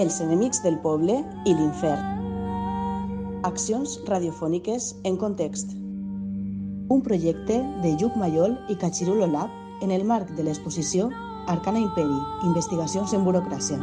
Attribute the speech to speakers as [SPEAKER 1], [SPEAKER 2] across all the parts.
[SPEAKER 1] Els enemics del poble i l'infern. Accions radiofòniques en context. Un projecte de Lluc Mayol i Cachirulo Lab en el marc de l'exposició Arcana Imperi, investigacions en burocràcia.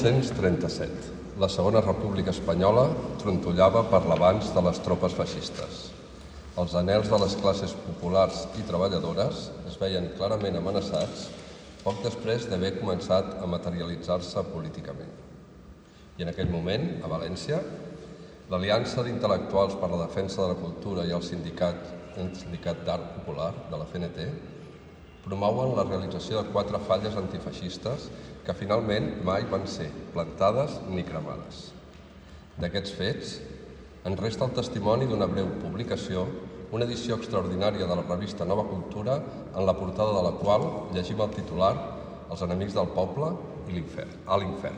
[SPEAKER 2] «1937. La Segona República Espanyola trontollava per l'avanç de les tropes feixistes. Els anels de les classes populars i treballadores es veien clarament amenaçats poc després d'haver començat a materialitzar-se políticament. I en aquell moment, a València, l'Aliança d'Intel·lectuals per la Defensa de la Cultura i el Sindicat, el Sindicat d'Art Popular de la CNT promouen la realització de quatre falles antifeixistes que finalment mai van ser plantades ni cremades. D'aquests fets, ens resta el testimoni d'una breu publicació, una edició extraordinària de la revista Nova Cultura, en la portada de la qual llegim el titular Els enemics del poble i l'infern, a l'infern.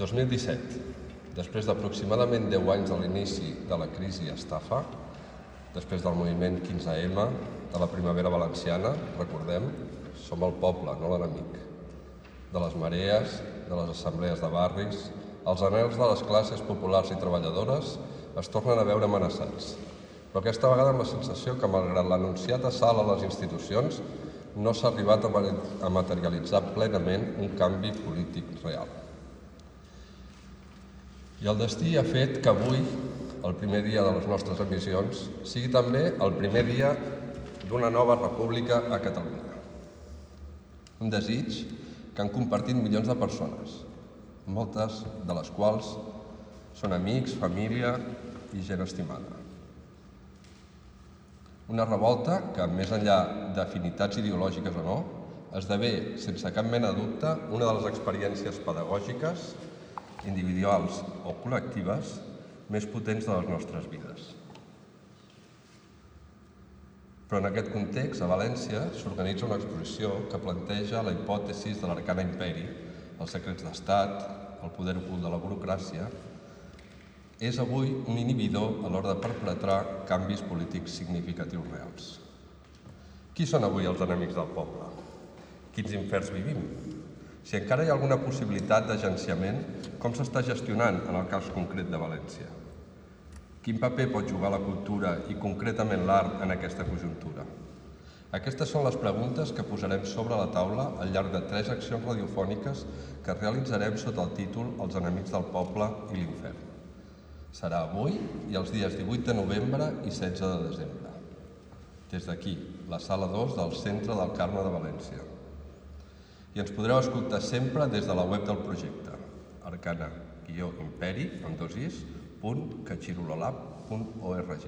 [SPEAKER 2] 2017. Després d'aproximadament 10 anys de l'inici de la crisi estafa, després del moviment 15M, de la primavera valenciana, recordem, som el poble, no l'enemic. De les marees, de les assemblees de barris, els anels de les classes populars i treballadores es tornen a veure amenaçats. Però aquesta vegada amb la sensació que, malgrat l'anunciat assalt a les institucions, no s'ha arribat a materialitzar plenament un canvi polític real. I el destí ha fet que avui, el primer dia de les nostres emissions, sigui també el primer dia d'una nova república a Catalunya. Un desig que han compartit milions de persones, moltes de les quals són amics, família i gent estimada. Una revolta que, més enllà d'afinitats ideològiques o no, esdevé, sense cap mena de dubte, una de les experiències pedagògiques, individuals o col·lectives, més potents de les nostres vides. Però en aquest context, a València, s'organitza una exposició que planteja la hipòtesi de l'arcana imperi, els secrets d'estat, el poder ocult de la burocràcia, és avui un inhibidor a l'hora de perpetrar canvis polítics significatius reals. Qui són avui els enemics del poble? Quins inferns vivim? Si encara hi ha alguna possibilitat d'agenciament, com s'està gestionant en el cas concret de València? Quin paper pot jugar la cultura i concretament l'art en aquesta conjuntura? Aquestes són les preguntes que posarem sobre la taula al llarg de tres accions radiofòniques que realitzarem sota el títol Els enemics del poble i l'infern. Serà avui i els dies 18 de novembre i 16 de desembre. Des d'aquí, la sala 2 del Centre del Carme de València. I ens podreu escoltar sempre des de la web del projecte, arcana-imperi, amb dos is, www.catxirololab.org.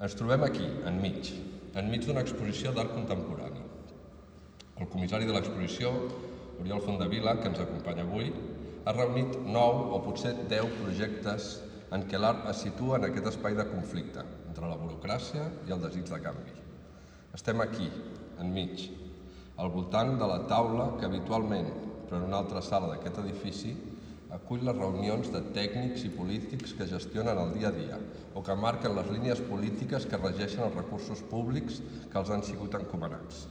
[SPEAKER 2] Ens trobem aquí, enmig, enmig d'una exposició d'art contemporani. El comissari de l'exposició, Oriol Fondavila, que ens acompanya avui, ha reunit nou o potser deu projectes en què l'art es situa en aquest espai de conflicte entre la burocràcia i el desig de canvi. Estem aquí, enmig, al voltant de la taula que habitualment, però en una altra sala d'aquest edifici, acull les reunions de tècnics i polítics que gestionen el dia a dia o que marquen les línies polítiques que regeixen els recursos públics que els han sigut encomanats.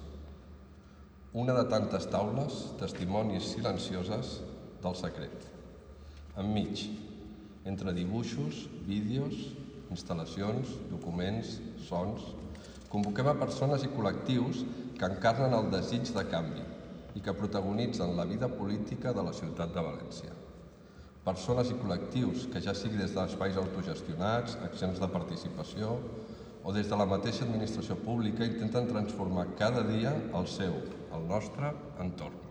[SPEAKER 2] Una de tantes taules, testimonis silencioses del secret. Enmig, entre dibuixos, vídeos, instal·lacions, documents, sons, convoquem a persones i col·lectius que encarnen el desig de canvi i que protagonitzen la vida política de la ciutat de València persones i col·lectius que ja sigui des d'espais autogestionats, accions de participació o des de la mateixa administració pública intenten transformar cada dia el seu, el nostre, entorn.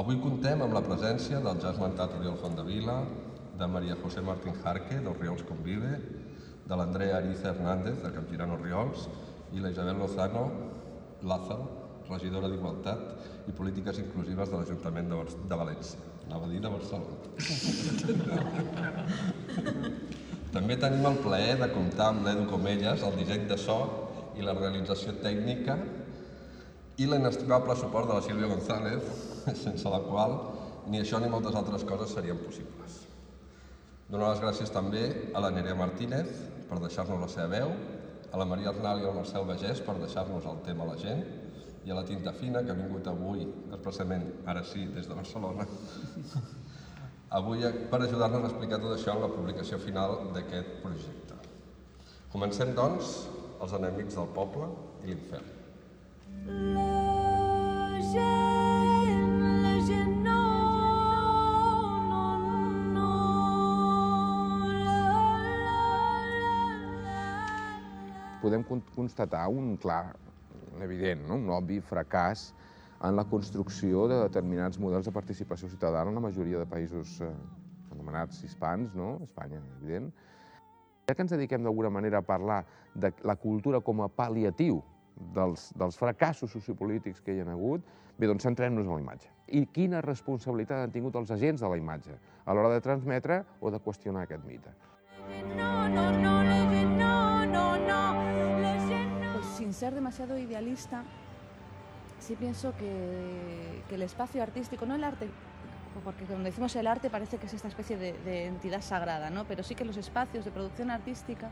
[SPEAKER 2] Avui contem amb la presència del ja esmentat Oriol Fondavila, de Maria José Martín Jarque, dels Riols Convive, de l'Andrea Ariza Hernández, de Campirano Riols, i la Isabel Lozano Lázaro, regidora d'Igualtat i Polítiques Inclusives de l'Ajuntament de, de València. Anava a dir de Barcelona. També tenim el plaer de comptar amb l'Edu Comelles, el disseny de so i la realització tècnica i l'inestimable suport de la Sílvia González, sense la qual ni això ni moltes altres coses serien possibles. Donar les gràcies també a la Nerea Martínez per deixar-nos la seva veu, a la Maria Arnal i al Marcel Bagès per deixar-nos el tema a la gent, i a la Tinta Fina, que ha vingut avui, expressament, ara sí, des de Barcelona, avui per ajudar-nos a explicar tot això en la publicació final d'aquest projecte. Comencem, doncs, els enemics del poble i l'infern. La gent,
[SPEAKER 3] Podem constatar un clar evident, no? un obvi fracàs en la construcció de determinats models de participació ciutadana en la majoria de països eh, anomenats hispans, no? Espanya, evident. Ja que ens dediquem d'alguna manera a parlar de la cultura com a pal·liatiu dels, dels fracassos sociopolítics que hi ha hagut, bé, doncs centrem-nos en la imatge. I quina responsabilitat han tingut els agents de la imatge a l'hora de transmetre o de qüestionar aquest mite? No, no, no,
[SPEAKER 4] sin ser demasiado idealista, sí pienso que, el espacio artístico, no el arte, porque cuando decimos el arte parece que es esta especie de, de entidad sagrada, ¿no? pero sí que los espacios de producción artística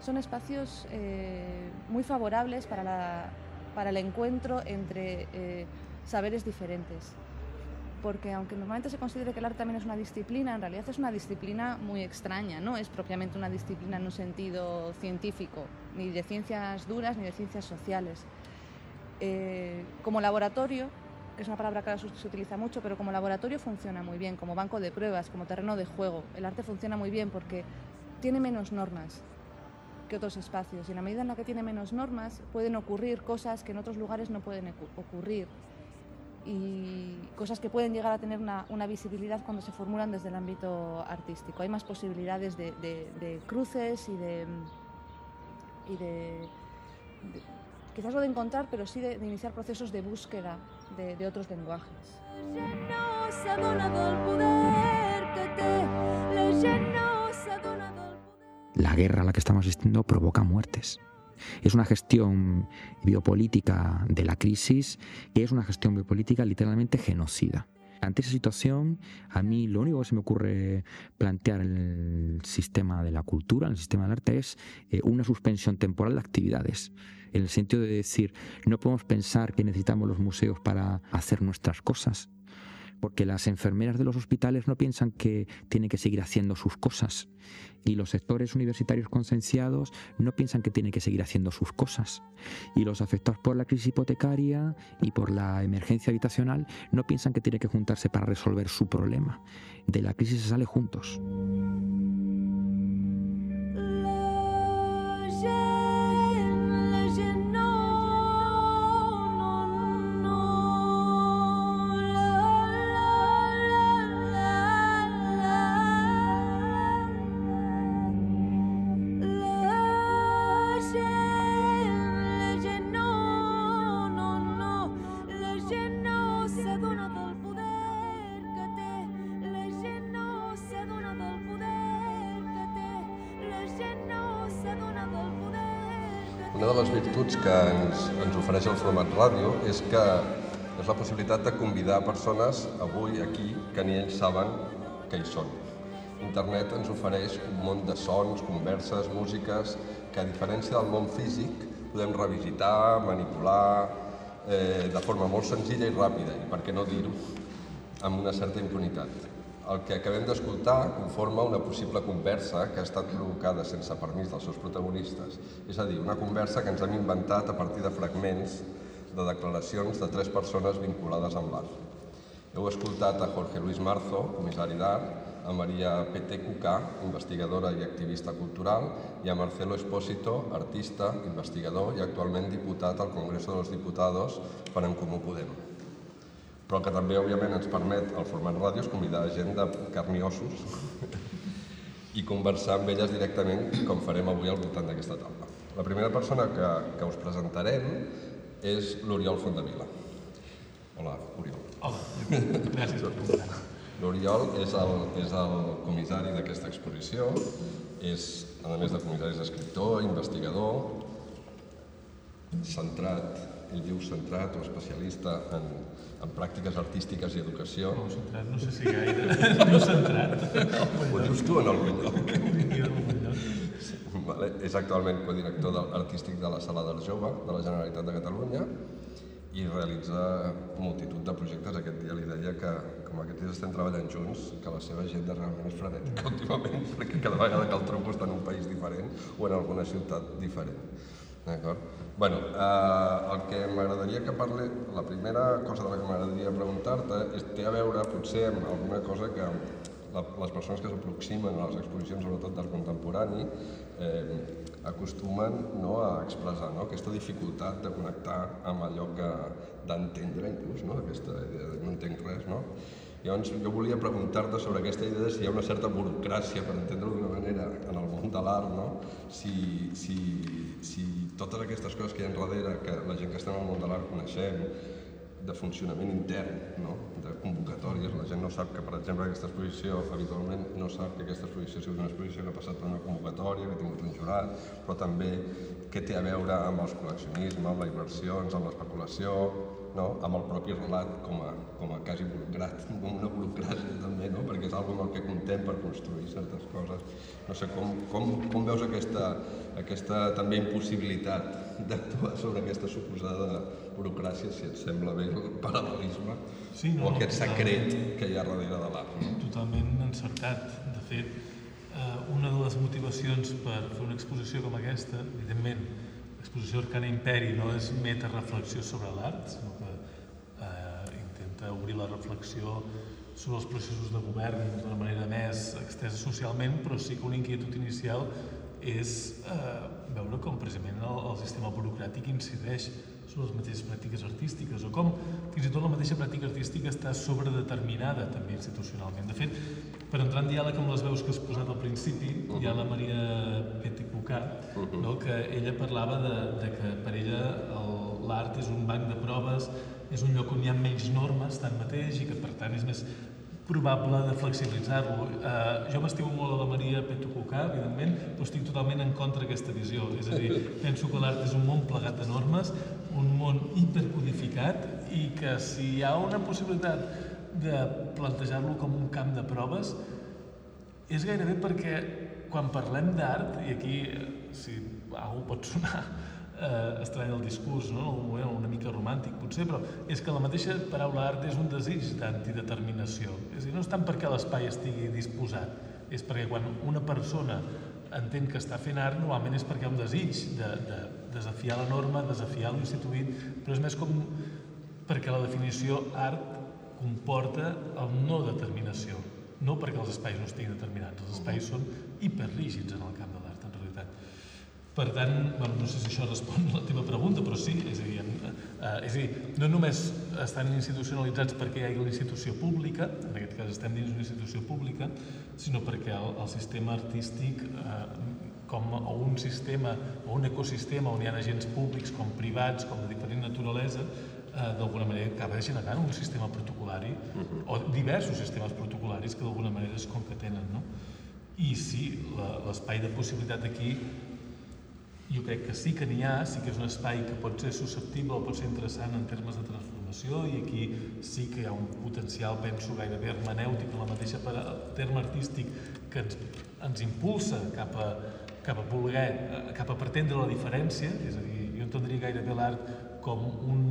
[SPEAKER 4] son espacios eh, muy favorables para, la, para, el encuentro entre eh, saberes diferentes porque aunque normalmente se considere que el arte también es una disciplina, en realidad es una disciplina muy extraña, no es propiamente una disciplina en un sentido científico, ni de ciencias duras ni de ciencias sociales. Eh, como laboratorio, es una palabra que se utiliza mucho, pero como laboratorio funciona muy bien, como banco de pruebas, como terreno de juego. El arte funciona muy bien porque tiene menos normas que otros espacios y en la medida en la que tiene menos normas pueden ocurrir cosas que en otros lugares no pueden ocurrir y cosas que pueden llegar a tener una, una, visibilidad cuando se formulan desde el ámbito artístico. Hay más posibilidades de, de, de cruces y de, y de, quizás no de encontrar, pero sí de, iniciar procesos de búsqueda de, otros lenguajes.
[SPEAKER 5] La guerra a la que estamos asistiendo provoca muertes. Es una gestión biopolítica de la crisis que es una gestión biopolítica literalmente genocida. Ante esa situación, a mí lo único que se me ocurre plantear en el sistema de la cultura, en el sistema del arte, es eh, una suspensión temporal de actividades. En el sentido de decir, no podemos pensar que necesitamos los museos para hacer nuestras cosas, porque las enfermeras de los hospitales no piensan que tienen que seguir haciendo sus cosas y los sectores universitarios concienciados no piensan que tienen que seguir haciendo sus cosas y los afectados por la crisis hipotecaria y por la emergencia habitacional no piensan que tienen que juntarse para resolver su problema. De la crisis se sale juntos.
[SPEAKER 2] Una de les virtuts que ens, ens ofereix el format ràdio és que és la possibilitat de convidar persones avui aquí que ni ells saben que hi són. Internet ens ofereix un món de sons, converses, músiques, que a diferència del món físic podem revisitar, manipular, eh, de forma molt senzilla i ràpida, i per què no dir-ho, amb una certa impunitat. El que acabem d'escoltar conforma una possible conversa que ha estat provocada sense permís dels seus protagonistes, és a dir, una conversa que ens hem inventat a partir de fragments de declaracions de tres persones vinculades amb l'art. Heu escoltat a Jorge Luis Marzo, comissari d'art, a Maria P.T. Cucà, investigadora i activista cultural, i a Marcelo Espósito, artista, investigador i actualment diputat al Congreso de los Diputados per En Comú Podem. Però que també, òbviament, ens permet el format ràdio és convidar gent de carn i ossos i conversar amb elles directament, com farem avui al voltant d'aquesta taula. La primera persona que, que us presentarem és l'Oriol Fondavila. Hola, Oriol.
[SPEAKER 6] Hola, gràcies per convidar
[SPEAKER 2] L'Oriol és, el, és el comissari d'aquesta exposició, és, a més de comissari, és escriptor, investigador, centrat, ell diu centrat o especialista en, en pràctiques artístiques i educació.
[SPEAKER 6] No, centrat no sé si gaire, diu centrat.
[SPEAKER 2] Ho dius tu en algun lloc. Vale. És actualment codirector artístic de la Sala d'Art Jove de la Generalitat de Catalunya i realitza multitud de projectes. Aquest dia li deia que, com aquests dies estem treballant junts, que la seva agenda realment és frenètica últimament, perquè cada vegada que el trobo està en un país diferent o en alguna ciutat diferent. D'acord? Bueno, eh, el que m'agradaria que parli, la primera cosa de la que m'agradaria preguntar-te és, té a veure potser amb alguna cosa que les persones que s'aproximen a les exposicions, sobretot d'art contemporani, eh, acostumen no, a expressar no, aquesta dificultat de connectar amb allò que d'entendre inclús, no, aquesta idea de no entenc res, no? Llavors jo volia preguntar-te sobre aquesta idea de si hi ha una certa burocràcia, per entendre-ho d'una manera, en el món de l'art, no? Si, si, si totes aquestes coses que hi ha darrere, que la gent que estem al món de l'art coneixem, de funcionament intern, no? de convocatòries. La gent no sap que, per exemple, aquesta exposició, habitualment no sap que aquesta exposició sigui una exposició que ha passat per una convocatòria, que ha tingut un jurat, però també què té a veure amb els col·leccionisme, amb les inversions, amb l'especulació, no? amb el propi relat com a, com a quasi burocrat, com una burocràcia també, no? perquè és algo amb el que contem per construir certes coses. No sé, com, com, com veus aquesta, aquesta també impossibilitat d'actuar sobre aquesta suposada burocràcia, si et sembla bé el paral·lelisme,
[SPEAKER 6] Sí, no,
[SPEAKER 2] o aquest secret que hi ha darrere de l'art. No?
[SPEAKER 6] Totalment encertat. De fet, eh, una de les motivacions per fer una exposició com aquesta, evidentment, l'exposició Arcana Imperi no és meta-reflexió sobre l'art, sinó que eh, intenta obrir la reflexió sobre els processos de govern d'una manera més extesa socialment, però sí que una inquietud inicial és eh, veure com precisament el, el sistema burocràtic incideix sobre les mateixes pràctiques artístiques o com fins i tot la mateixa pràctica artística està sobredeterminada també institucionalment. De fet, per entrar en diàleg amb les veus que has posat al principi, hi ha la Maria Peticucà, no? que ella parlava de, de que per ella el- l'art és un banc de proves, és un lloc on hi ha menys normes tanmateix i que per tant és més probable de flexibilitzar-lo. Uh, jo m'estimo molt a la Maria Petucucà, evidentment, però estic totalment en contra d'aquesta visió. És a dir, penso que l'art és un món plegat de normes, un món hipercodificat i que si hi ha una possibilitat de plantejar-lo com un camp de proves, és gairebé perquè quan parlem d'art, i aquí eh, si algú pot sonar eh, estrany el discurs, no? algun moment una mica romàntic potser, però és que la mateixa paraula art és un desig d'antideterminació. És a dir, no és tant perquè l'espai estigui disposat, és perquè quan una persona entén que està fent art, normalment és perquè hi ha un desig de, de desafiar la norma, desafiar l'instituït, però és més com perquè la definició art comporta el no determinació, no perquè els espais no estiguin determinats, els espais són hiperrígids en el camp de. Per tant, bueno, no sé si això respon a la teva pregunta, però sí, és a dir, eh, eh, és a dir no només estan institucionalitzats perquè hi hagi una institució pública, en aquest cas estem dins d'una institució pública, sinó perquè el, el sistema artístic, eh, com a un sistema o un ecosistema on hi ha agents públics com privats, com de diferent naturalesa, eh, d'alguna manera acaba generant un sistema protocolari o diversos sistemes protocolaris que d'alguna manera es concatenen, no? I sí, l'espai de possibilitat aquí jo crec que sí que n'hi ha, sí que és un espai que pot ser susceptible o pot ser interessant en termes de transformació i aquí sí que hi ha un potencial, penso, gairebé hermenèutic en la mateixa terme artístic que ens, ens impulsa cap a, cap a voler, cap a pretendre la diferència, és a dir, jo entendria gairebé l'art com un,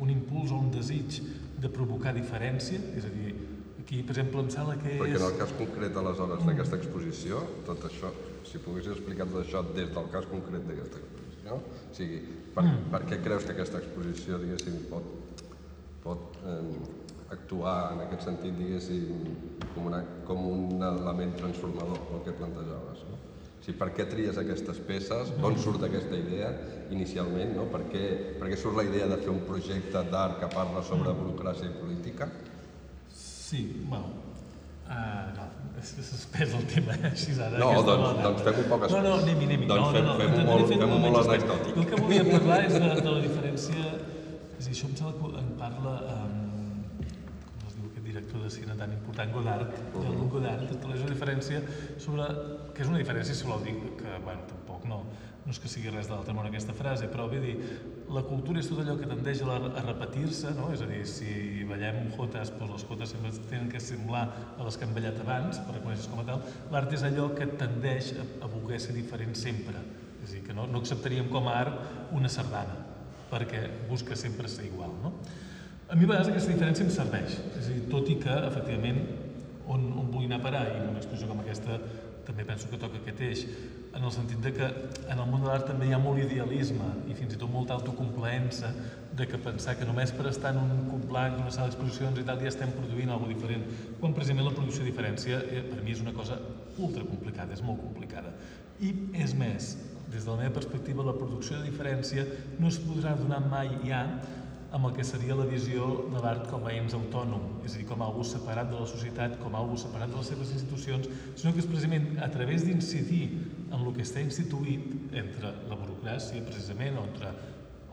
[SPEAKER 6] un impuls o un desig de provocar diferència, és a dir, aquí, per exemple, em sembla que
[SPEAKER 2] Perquè
[SPEAKER 6] és...
[SPEAKER 2] en el cas concret, aleshores, d'aquesta exposició, tot això, si poguessis explicar tot això des del cas concret d'aquesta exposició, o sigui, per,
[SPEAKER 6] Mm.
[SPEAKER 2] per què creus que aquesta exposició, diguéssim, pot, pot eh, actuar en aquest sentit, diguéssim, com, una, com un element transformador, el que plantejaves, no? O sigui, per què tries aquestes peces? D'on surt aquesta idea inicialment? No? Per, què, per què surt la idea de fer un projecte d'art que parla sobre burocràcia i política?
[SPEAKER 6] Sí, bueno, uh, no, és, és espès el tema, eh? així ara...
[SPEAKER 2] No, doncs, doncs fem un poc
[SPEAKER 6] No, no, anem-hi, anem-hi.
[SPEAKER 2] Doncs
[SPEAKER 6] no,
[SPEAKER 2] fem,
[SPEAKER 6] no, no,
[SPEAKER 2] fem,
[SPEAKER 6] intentaré
[SPEAKER 2] molt, fem molt
[SPEAKER 6] espès.
[SPEAKER 2] anecdòtic.
[SPEAKER 6] El que volia parlar és de, de la diferència... És dir, això em sembla que en parla um, com es diu aquest director de cine tan important, Godard,
[SPEAKER 2] Uh-huh.
[SPEAKER 6] Jean-Luc Godard, estableix una diferència sobre... que és una diferència, si voleu dir, que, bueno, tampoc no, no és que sigui res de l'altre món aquesta frase, però a dir, la cultura és tot allò que tendeix a, a repetir-se, no? és a dir, si ballem jotes, doncs les jotes sempre tenen que semblar a les que han ballat abans, per reconèixer com a tal. L'art és allò que tendeix a, a voler ser diferent sempre, és a dir, que no, no acceptaríem com a art una sardana, perquè busca sempre ser igual. No? A mi a vegades aquesta diferència em serveix, és a dir, tot i que, efectivament, on, on vull anar a parar, i una exposició com aquesta també penso que toca aquest eix, en el sentit de que en el món de l'art també hi ha molt idealisme i fins i tot molta autocomplaença de que pensar que només per estar en un blanc, en una sala d'exposicions i tal, ja estem produint alguna diferent, quan precisament la producció de diferència eh, per mi és una cosa ultra complicada, és molt complicada. I és més, des de la meva perspectiva, la producció de diferència no es podrà donar mai ja amb el que seria la visió de l'art com a ens autònom, és a dir, com a algú separat de la societat, com a algú separat de les seves institucions, sinó que és precisament a través d'incidir en el que està instituït entre la burocràcia, precisament, o entre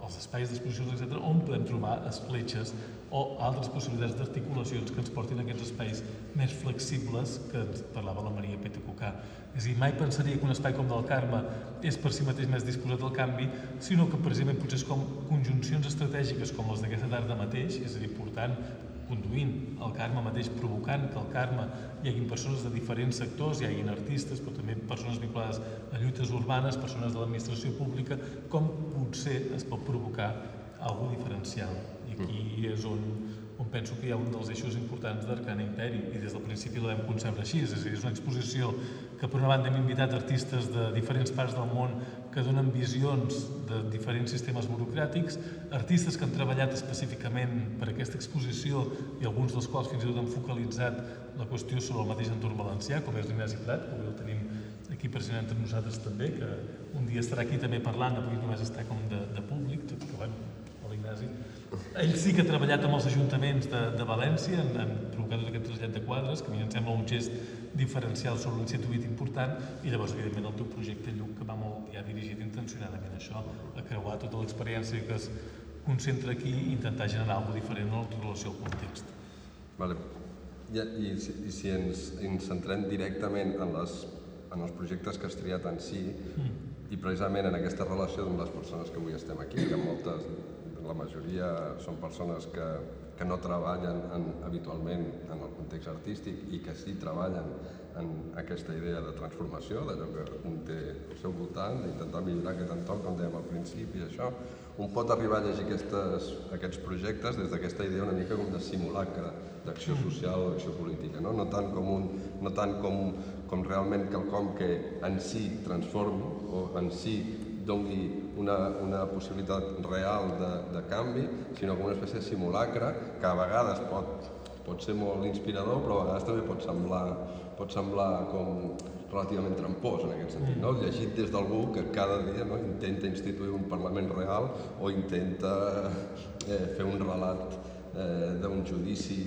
[SPEAKER 6] els espais d'exposicions, etc., on podem trobar escletxes o altres possibilitats d'articulacions que ens portin a aquests espais més flexibles que ens parlava la Maria Pete Cucà. És a dir, mai pensaria que un espai com del Carme és per si mateix més disposat al canvi, sinó que precisament potser és com conjuncions estratègiques com les d'aquesta tarda mateix, és a dir, portant conduint el Carme mateix, provocant que al Carme hi hagin persones de diferents sectors, hi hagin artistes, però també persones vinculades a lluites urbanes, persones de l'administració pública, com potser es pot provocar algú diferencial. Aquí és on, on penso que hi ha un dels eixos importants d'Arcana Imperi, i des del principi vam concebre així, és a dir, és una exposició que per una banda hem invitat artistes de diferents parts del món que donen visions de diferents sistemes burocràtics, artistes que han treballat específicament per aquesta exposició i alguns dels quals fins i tot han focalitzat la qüestió sobre el mateix entorn valencià, com és l'Ignasi Prat, que avui el tenim aquí present entre nosaltres també, que un dia estarà aquí també parlant, avui només està com de, de públic, tot i que, bueno, l'Ignasi. Ell sí que ha treballat amb els ajuntaments de, de València, en, en provocar tot aquest trasllat de quadres, que a mi em sembla un gest diferencial sobre l'instituït important, i llavors, evidentment, el teu projecte, Lluc, que va molt ja dirigit intencionadament a això, a creuar tota l'experiència que es concentra aquí i intentar generar alguna diferent en relació al context.
[SPEAKER 2] Vale. I, i, si- i si ens, ens centrem directament en, les, en els projectes que has triat en si, i precisament en aquesta relació amb les persones que avui estem aquí, que moltes, la majoria són persones que, que no treballen en, habitualment en el context artístic i que sí treballen en aquesta idea de transformació, d'allò que un té al seu voltant, d'intentar millorar aquest entorn, com dèiem al principi, això, un pot arribar a llegir aquestes, aquests projectes des d'aquesta idea una mica com de simulacre d'acció social o d'acció política, no? No tant com, un, no tant com, com realment quelcom que en si transformi o en si dongui una, una possibilitat real de, de canvi, sinó com una espècie de simulacre que a vegades pot, pot ser molt inspirador, però a vegades també pot semblar, pot semblar com relativament trampós en aquest sentit, no? llegit des d'algú que cada dia no? intenta instituir un Parlament real o intenta eh, fer un relat eh, d'un judici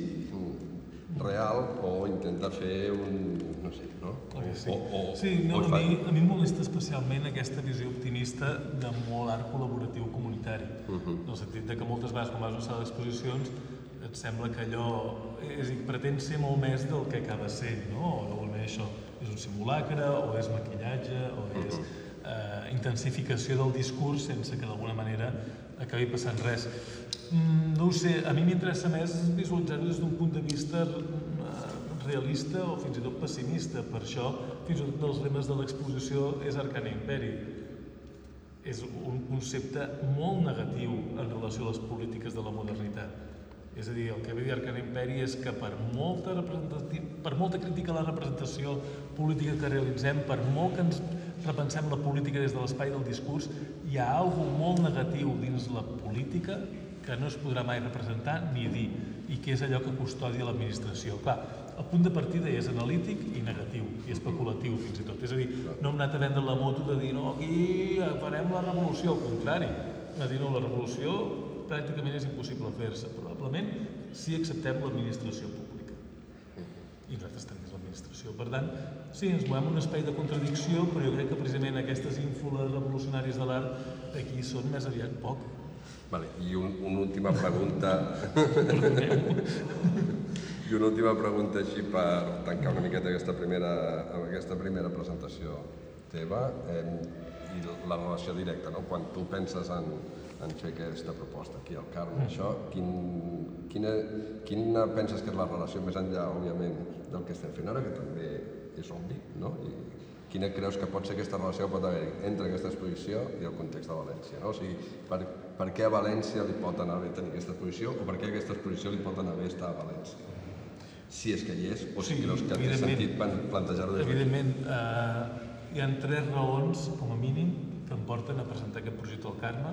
[SPEAKER 2] real o intenta fer un... no sé, no?
[SPEAKER 6] Sí.
[SPEAKER 2] O, o,
[SPEAKER 6] sí, no,
[SPEAKER 2] o
[SPEAKER 6] a mi, a mi em molesta especialment aquesta visió optimista de molt art col·laboratiu comunitari.
[SPEAKER 2] Mhm.
[SPEAKER 6] En el sentit de que moltes vegades quan vas a una sala d'exposicions et sembla que allò és, a dir, pretén ser molt més del que acaba sent, no? O normalment això és un simulacre, o és maquillatge, o és eh, intensificació del discurs sense que d'alguna manera acabi passant res. Mm, no ho sé, a mi m'interessa més visualitzar-ho des d'un punt de vista eh, realista o fins i tot pessimista. Per això, fins i tot dels lemes de l'exposició és Arcana Imperi. És un concepte molt negatiu en relació a les polítiques de la modernitat. És a dir, el que ve dir Arcana Imperi és que per molta, per molta crítica a la representació política que realitzem, per molt que ens repensem la política des de l'espai del discurs, hi ha alguna molt negatiu dins la política que no es podrà mai representar ni dir, i que és allò que custodia l'administració. Clar, el punt de partida és analític i negatiu, i especulatiu fins i tot. És a dir, no hem anat a vendre la moto de dir no, aquí farem la revolució, al contrari. A dir, no, la revolució pràcticament és impossible fer-se, probablement si acceptem l'administració pública. I nosaltres també l'administració. Per tant, sí, ens movem un espai de contradicció, però jo crec que precisament aquestes ínfoles revolucionàries de l'art aquí són més aviat poc.
[SPEAKER 2] Vale, I un, una última pregunta. I una última pregunta així per tancar una miqueta aquesta primera, aquesta primera presentació teva eh, i la relació directa, no? Quan tu penses en, en fer aquesta proposta aquí al Carme, això, quin, quina, quina penses que és la relació més enllà, òbviament, del que estem fent ara, que també és obvi, no? I quina creus que pot ser aquesta relació que pot haver entre aquesta exposició i el context de València, no? O sigui, per, per què a València li pot anar bé tenir aquesta exposició o per què aquesta exposició li pot anar bé estar a València? si és que hi és, o si sí, creus que té sentit plantejar-ho des
[SPEAKER 6] Evidentment, eh, hi ha tres raons, com a mínim, que em porten a presentar aquest projecte al Carme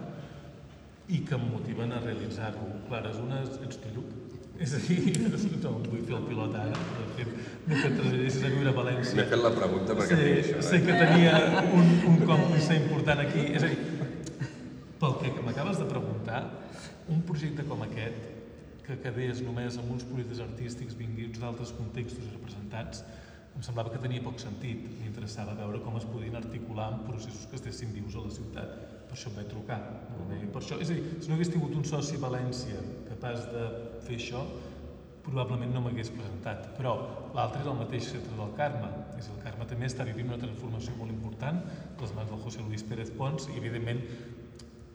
[SPEAKER 6] i que em motiven a realitzar-lo. Clares, una és, ets tu, Lluc. És a dir, no vull fer el pilot ara, de fet, no que et traslladessis a viure a València.
[SPEAKER 2] M'he fet la pregunta perquè sé, això.
[SPEAKER 6] Eh? Sé que tenia un, un còmplice important aquí. És a dir, pel que m'acabes de preguntar, un projecte com aquest que quedés només amb uns projectes artístics vinguts d'altres contextos representats, em semblava que tenia poc sentit. M'interessava veure com es podien articular en processos que estessin vius a la ciutat. Això em vaig trucar. Per això, és a dir, si no hagués tingut un soci a València capaç de fer això, probablement no m'hagués presentat. Però l'altre és el mateix centre del Carme. És el Carme també està vivint una transformació molt important, les mans del José Luis Pérez Pons, i evidentment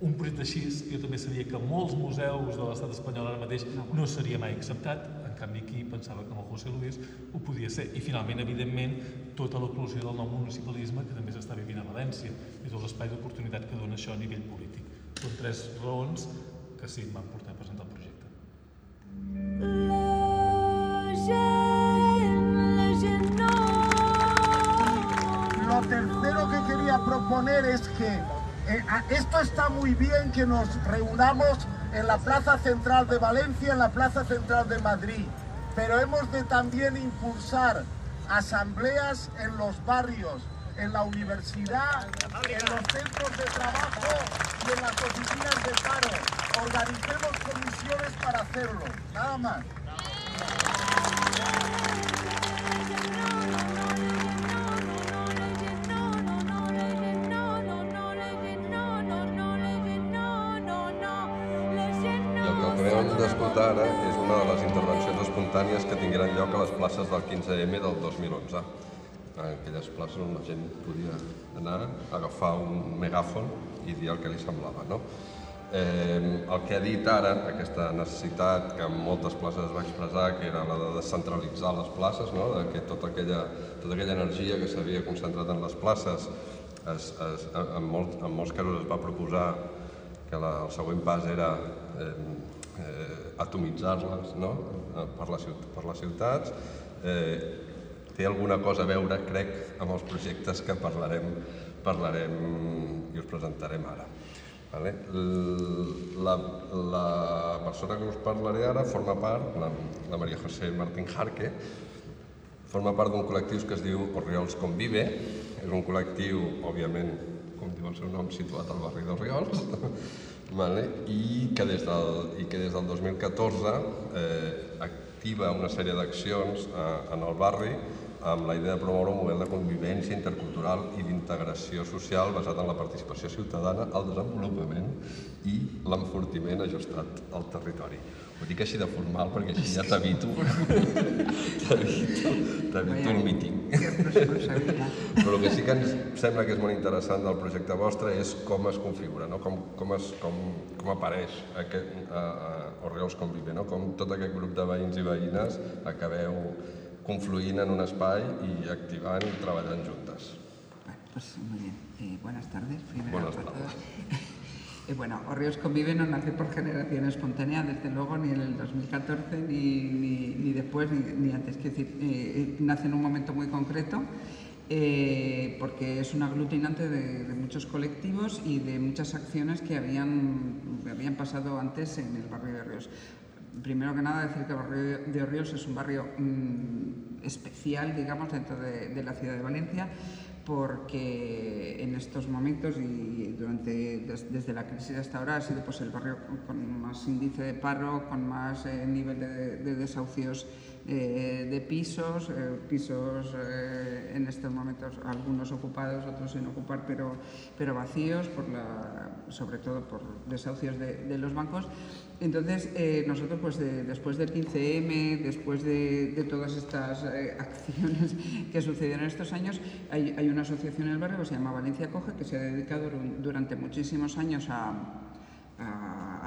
[SPEAKER 6] un projecte així, jo també sabia que molts museus de l'estat espanyol ara mateix no seria mai acceptat, canvi aquí pensava que amb el José Luis ho podia ser. I finalment, evidentment, tota l'eclosió del nou municipalisme que també s'està vivint a València i tot l'espai d'oportunitat que dona això a nivell polític. Són tres raons que sí em van portar a presentar el projecte.
[SPEAKER 7] Lo tercero que quería proponer es que Eh, esto está muy bien que nos reunamos en la Plaza Central de Valencia, en la Plaza Central de Madrid, pero hemos de también impulsar asambleas en los barrios, en la universidad, en los centros de trabajo y en las oficinas de paro. Organicemos comisiones para hacerlo, nada más.
[SPEAKER 2] Places del 15M del 2011. Aquelles places on la gent podia anar, agafar un megàfon i dir el que li semblava. No? Eh, el que ha dit ara, aquesta necessitat que en moltes places es va expressar, que era la de descentralitzar les places, no? de que tota aquella, tota aquella energia que s'havia concentrat en les places, es, es, en, molts, en molts casos es va proposar que la, el següent pas era eh, eh, atomitzar-les no? Eh, per, la, per les ciutats. Eh, té alguna cosa a veure, crec, amb els projectes que parlarem, parlarem i us presentarem ara. Vale? La, la persona que us parlaré ara forma part, la, la Maria José Martín Jarque, forma part d'un col·lectiu que es diu Oriols Convive, és un col·lectiu, òbviament, com diu el seu nom, situat al barri d'Oriols, vale? I, que des del, i que des del 2014 eh, activa una sèrie d'accions eh, en el barri amb la idea de promoure un model de convivència intercultural i d'integració social basat en la participació ciutadana, el desenvolupament i l'enfortiment ajustat al territori. Ho dic així de formal perquè així ja t'evito t'evito el míting. Però el que sí que ens sembla que és molt interessant del projecte vostre és com es configura, no? com, com, es, com, com apareix aquest, a, a Orreus Convive, no? com tot aquest grup de veïns i veïnes acabeu confluint en un espai i activant i treballant juntes.
[SPEAKER 8] Pues muy bien. Eh, buenas tardes.
[SPEAKER 2] Primero buenas tardes.
[SPEAKER 8] Eh, bueno, Orreos Convive no nace por generación espontánea, desde luego, ni en el 2014, ni, ni, después, ni, antes. Es decir, eh, nace en un momento muy concreto, eh, porque es un aglutinante de, muchos colectivos y de muchas acciones que habían, habían pasado antes en el barrio de Ríos. primero que nada decir que el barrio de Orriols es un barrio mm, especial, digamos, dentro de, la ciudad de Valencia, porque en estos momentos y durante desde la crisis hasta ahora ha sido pues, el barrio con, más índice de paro, con más eh, nivel de, desahucios eh, de pisos, eh, pisos en estos momentos algunos ocupados, otros sin ocupar, pero, pero vacíos, sobre todo por desahucios de los bancos. Entonces, eh, nosotros, pues después del 15M, después de, todas estas eh, acciones que sucedieron estos años, hay, una asociación en el barrio que se llama Valencia Coge, que se ha dedicado durante muchísimos años a,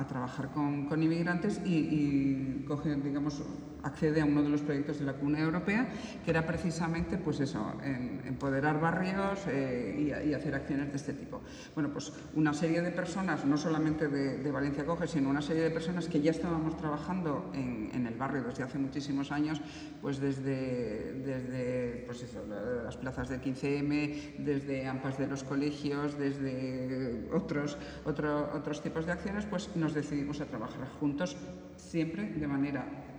[SPEAKER 8] trabajar con, inmigrantes y, y coge, digamos, accede a uno de los proyectos de la Comunidad Europea, que era precisamente pues eso, empoderar barrios eh, y, hacer acciones de este tipo. Bueno, pues una serie de personas, no solamente de, Valencia Coge, sino una serie de personas que ya estábamos trabajando en, el barrio desde hace muchísimos años, pues desde, desde pues las plazas del 15M, desde AMPAs de los colegios, desde otros, otros tipos de acciones, pues nos decidimos a trabajar juntos siempre de manera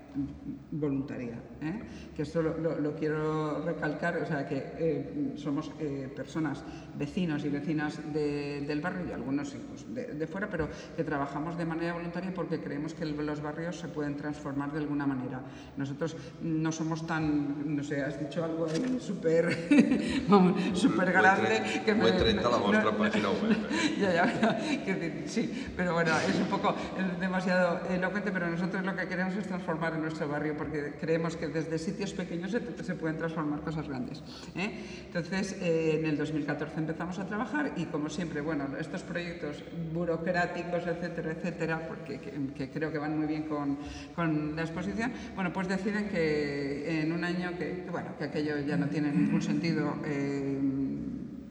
[SPEAKER 8] voluntaria. ¿eh? Que esto lo, quiero recalcar, o sea, que eh, somos eh, personas, vecinos y vecinas del barrio y algunos de, fuera, pero que trabajamos de manera voluntaria porque creemos que los barrios se pueden transformar de alguna manera. Nosotros no somos tan, no sé, has dicho algo súper súper grande.
[SPEAKER 2] que me, 30 la vuestra página web.
[SPEAKER 8] ya, ya, sí, pero bueno, es un poco demasiado elocuente, pero nosotros lo que queremos es transformar nuestro barrio porque creemos que desde sitios pequeños se, pueden transformar cosas grandes. ¿eh? Entonces, eh, en el 2014 empezamos a trabajar y como siempre, bueno, estos proyectos burocráticos, etcétera, etcétera, porque que, creo que van muy bien con, con, la exposición, bueno, pues deciden que en un año que, bueno, que aquello ya no tiene ningún sentido eh,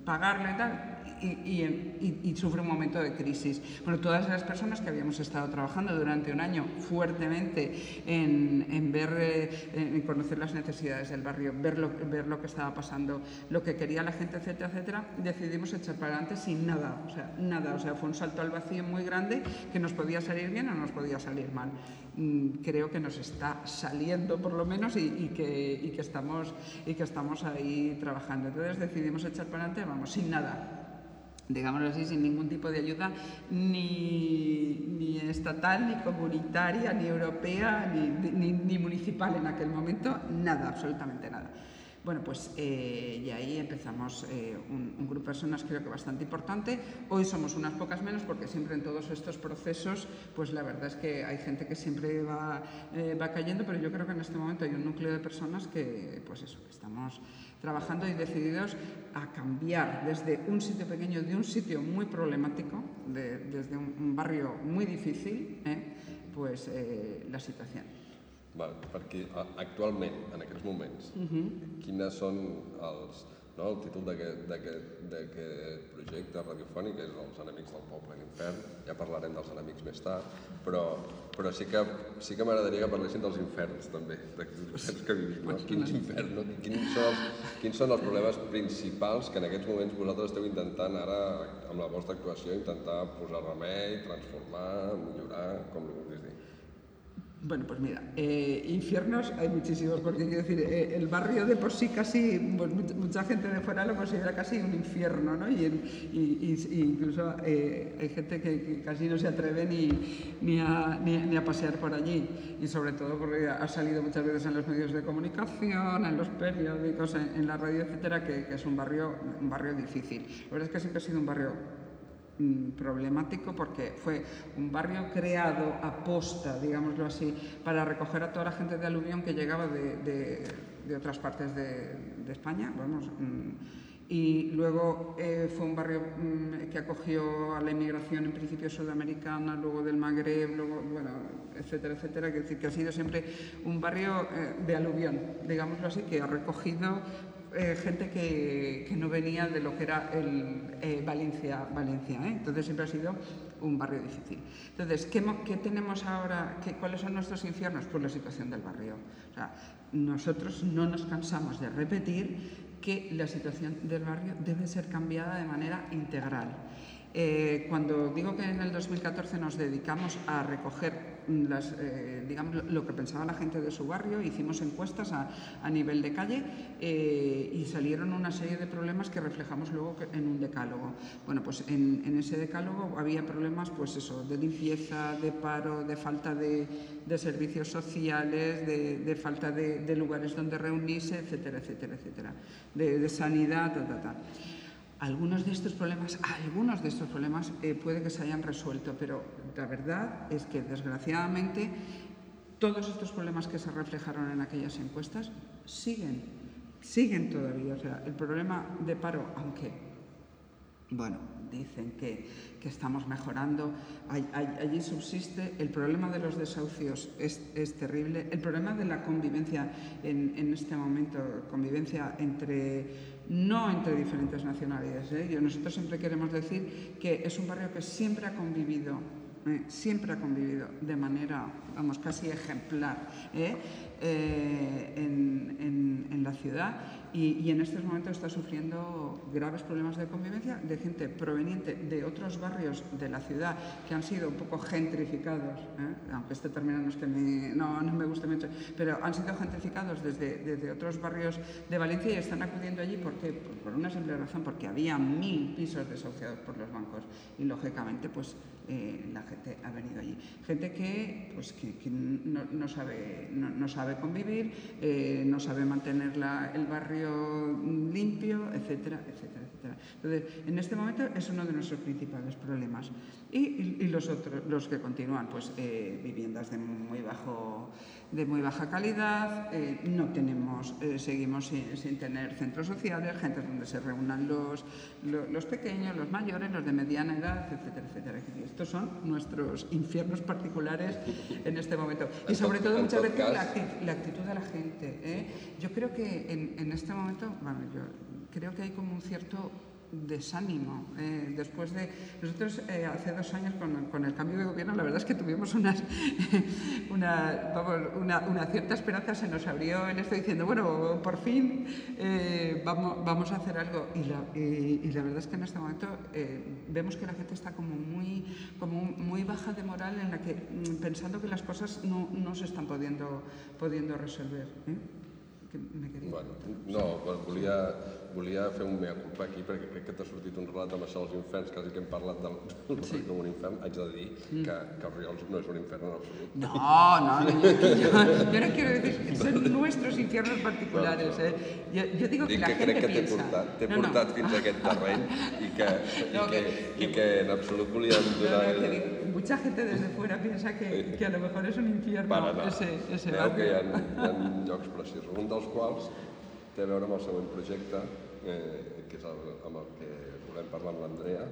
[SPEAKER 8] pagarle y tal, y, sufre un momento de crisis. Bueno, todas las personas que habíamos estado trabajando durante un año fuertemente en, ver, eh, en conocer las necesidades del barrio, ver lo, ver lo que estaba pasando, lo que quería la gente, etcétera, etcétera, decidimos echar para adelante sin nada, o sea, nada, o sea, fue un salto al vacío muy grande que nos podía salir bien o nos podía salir mal. Mm, creo que nos está saliendo por lo menos y, que, y, que, estamos, y que estamos ahí trabajando. Entonces decidimos echar para adelante, vamos, sin nada digámoslo así, sin ningún tipo de ayuda ni, estatal, ni comunitaria, ni europea, ni, municipal en aquel momento, nada, absolutamente nada. Bueno, pues eh, y ahí empezamos eh, un, grupo de personas creo que bastante importante. Hoy somos unas pocas menos porque siempre en todos estos procesos, pues la verdad es que hay gente que siempre va, eh, va cayendo, pero yo creo que en este momento hay un núcleo de personas que, pues eso, estamos trabajando y decididos a cambiar desde un sitio pequeño, de un sitio muy problemático, desde un, barrio muy difícil, eh, pues eh, la situación.
[SPEAKER 2] Val, perquè actualment, en aquests moments, uh -huh. quines són els, no? el títol d'aquest projecte radiofònic és Els enemics del poble i l'infern, ja parlarem dels enemics més tard, però, però sí que, sí que m'agradaria que parlessin dels inferns també, dels inferns que vivim, no? quins inferns, no? quins, són els, quins són els problemes principals que en aquests moments vosaltres esteu intentant ara, amb la vostra actuació, intentar posar remei, transformar, millorar, com.
[SPEAKER 8] Bueno, pues mira, eh, infiernos hay muchísimos, porque quiero decir, eh, el barrio de por sí casi, mucha gente de fuera lo considera casi un infierno, ¿no? Y, incluso eh, hay gente que, casi no se atreve ni, ni, a, ni, a, pasear por allí. Y sobre todo porque ha salido muchas veces en los medios de comunicación, en los periódicos, en, la radio, etcétera, que, es un barrio, un barrio difícil. La verdad es que siempre ha sido un barrio problemático porque fue un barrio creado a posta, digámoslo así, para recoger a toda la gente de aluvión que llegaba de, otras partes de, España, vamos, mm, y luego eh, fue un barrio mm, que acogió a la inmigración en principio sudamericana, luego del Magreb, luego, bueno, etcétera, etcétera, que, que ha sido siempre un barrio eh, de aluvión, digámoslo así, que ha recogido eh, gente que, que, no venía de lo que era el eh, Valencia, Valencia ¿eh? entonces siempre ha sido un barrio difícil. Entonces, ¿qué, tenemos ahora? Qué, ¿Cuáles son nuestros infiernos? Pues la situación del barrio. Nosotros no nos cansamos de repetir que la situación del barrio debe ser cambiada de manera integral. Cuando digo que en el 2014 nos dedicamos a recoger eh, digamos, lo que pensaba la gente de su barrio, hicimos encuestas a, a nivel de calle eh, y salieron una serie de problemas que reflejamos luego en un decálogo. Bueno, pues en, ese decálogo había problemas pues eso, de limpieza, de paro, de falta de, de servicios sociales, de, de falta de, de, lugares donde reunirse, etcétera, etcétera, etcétera, de, de sanidad, ta, ta, ta. Algunos de estos problemas, algunos de estos problemas eh, puede que se hayan resuelto, pero la verdad es que desgraciadamente todos estos problemas que se reflejaron en aquellas encuestas siguen, siguen todavía. O sea, el problema de paro, aunque, bueno, dicen que, que estamos mejorando, allí subsiste, el problema de los desahucios es, es terrible, el problema de la convivencia en, en este momento, convivencia entre no entre diferentes nacionalidades. ¿eh? Nosotros siempre queremos decir que es un barrio que siempre ha convivido, ¿eh? siempre ha convivido de manera, vamos, casi ejemplar ¿eh? En, en, la ciudad y, y, en estos momentos está sufriendo graves problemas de convivencia de gente proveniente de otros barrios de la ciudad que han sido un poco gentrificados, ¿eh? aunque este término no, es que me, no, me guste mucho, pero han sido gentrificados desde, desde, otros barrios de Valencia y están acudiendo allí porque, por una simple razón, porque había mil pisos desahuciados por los bancos y lógicamente pues eh, la gente ha venido allí. Gente que, pues, que, no, sabe, no, sabe convivir, eh, no sabe mantener la, el barrio limpio, etcétera, etcétera, etcétera. Entonces, en este momento es uno de nuestros principales problemas. Y, los otros, los que continúan, pues eh, viviendas de muy bajo de muy baja calidad, eh, no tenemos, eh, seguimos sin, sin, tener centros sociales, gente donde se reúnan los, los, los, pequeños, los mayores, los de mediana edad, etcétera, etcétera. Estos son nuestros infiernos particulares en este momento. Y sobre todo muchas veces la, actitud, la actitud de la gente. ¿eh? Yo creo que en, en este momento, bueno, yo creo que hay como un cierto desánimo. Eh, después de nosotros eh, hace dos años con, con, el cambio de gobierno, la verdad es que tuvimos unas, una, vamos, una, una, cierta esperanza, se nos abrió en esto diciendo, bueno, por fin eh, vamos, vamos a hacer algo. Y la, y, y la, verdad es que en este momento vemos que la gente está como muy, como muy baja de moral en la que mm, pensando que las cosas no, no se están pudiendo, pudiendo resolver.
[SPEAKER 2] Bueno, no, volia fer un mea culpa aquí perquè crec que t'ha sortit un relat amb això dels inferns, quasi que hem parlat del, del sí. com un infern, haig de dir mm. que, que Riols no és un infern en absolut.
[SPEAKER 8] No, no, no yo, yo, yo no quiero decir, son nuestros infiernos particulares. Eh? Yo, yo digo que
[SPEAKER 2] Dic
[SPEAKER 8] la
[SPEAKER 2] que crec que t'he portat, t'he no, portat no. fins a aquest terreny i que, no, i, que, que, i que en absolut volíem donar...
[SPEAKER 8] No, no, que dic, mucha gente desde fuera piensa que, que a lo mejor es un infierno
[SPEAKER 2] Para
[SPEAKER 8] ese, ese
[SPEAKER 2] Veu que hi ha, hi ha llocs preciosos, un dels quals té a veure amb el següent projecte, eh, que és el, amb el que volem parlar amb l'Andrea.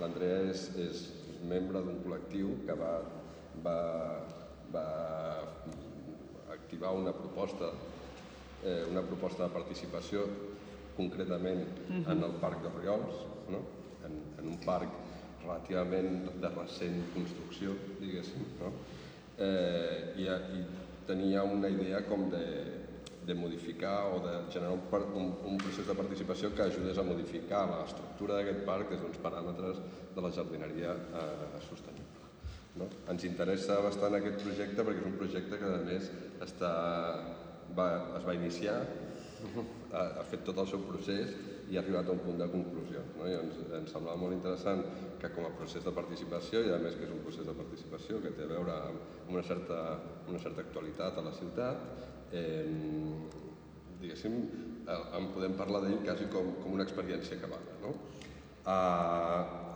[SPEAKER 2] L'Andrea és, és membre d'un col·lectiu que va, va, va activar una proposta, eh, una proposta de participació concretament uh -huh. en el Parc de Riols, no? en, en un parc relativament de recent construcció, diguéssim, no? eh, i, i tenia una idea com de, de modificar o de generar un, un, un procés de participació que ajudés a modificar l'estructura d'aquest parc des d'uns paràmetres de la jardineria eh, sostenible. No? Ens interessa bastant aquest projecte perquè és un projecte que a més està, va, es va iniciar, ha, ha fet tot el seu procés i ha arribat a un punt de conclusió. No? I ens, ens semblava molt interessant que com a procés de participació, i a més que és un procés de participació que té a veure amb una certa, una certa actualitat a la ciutat, eh, diguéssim, eh, en podem parlar d'ell quasi com, com una experiència acabada. No? Eh,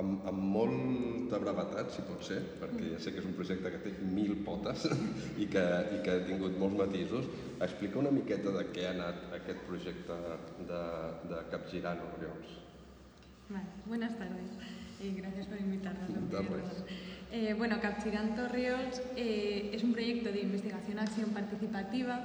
[SPEAKER 2] amb, amb molta brevetat, si pot ser, perquè ja sé que és un projecte que té mil potes i que, i que ha tingut molts matisos, explica una miqueta de què ha anat aquest projecte de, de Capgirant Oriols.
[SPEAKER 9] Vale, buenas tardes y gracias por invitarnos. Eh, bueno, Capturando Ríos eh, es un proyecto de investigación-acción participativa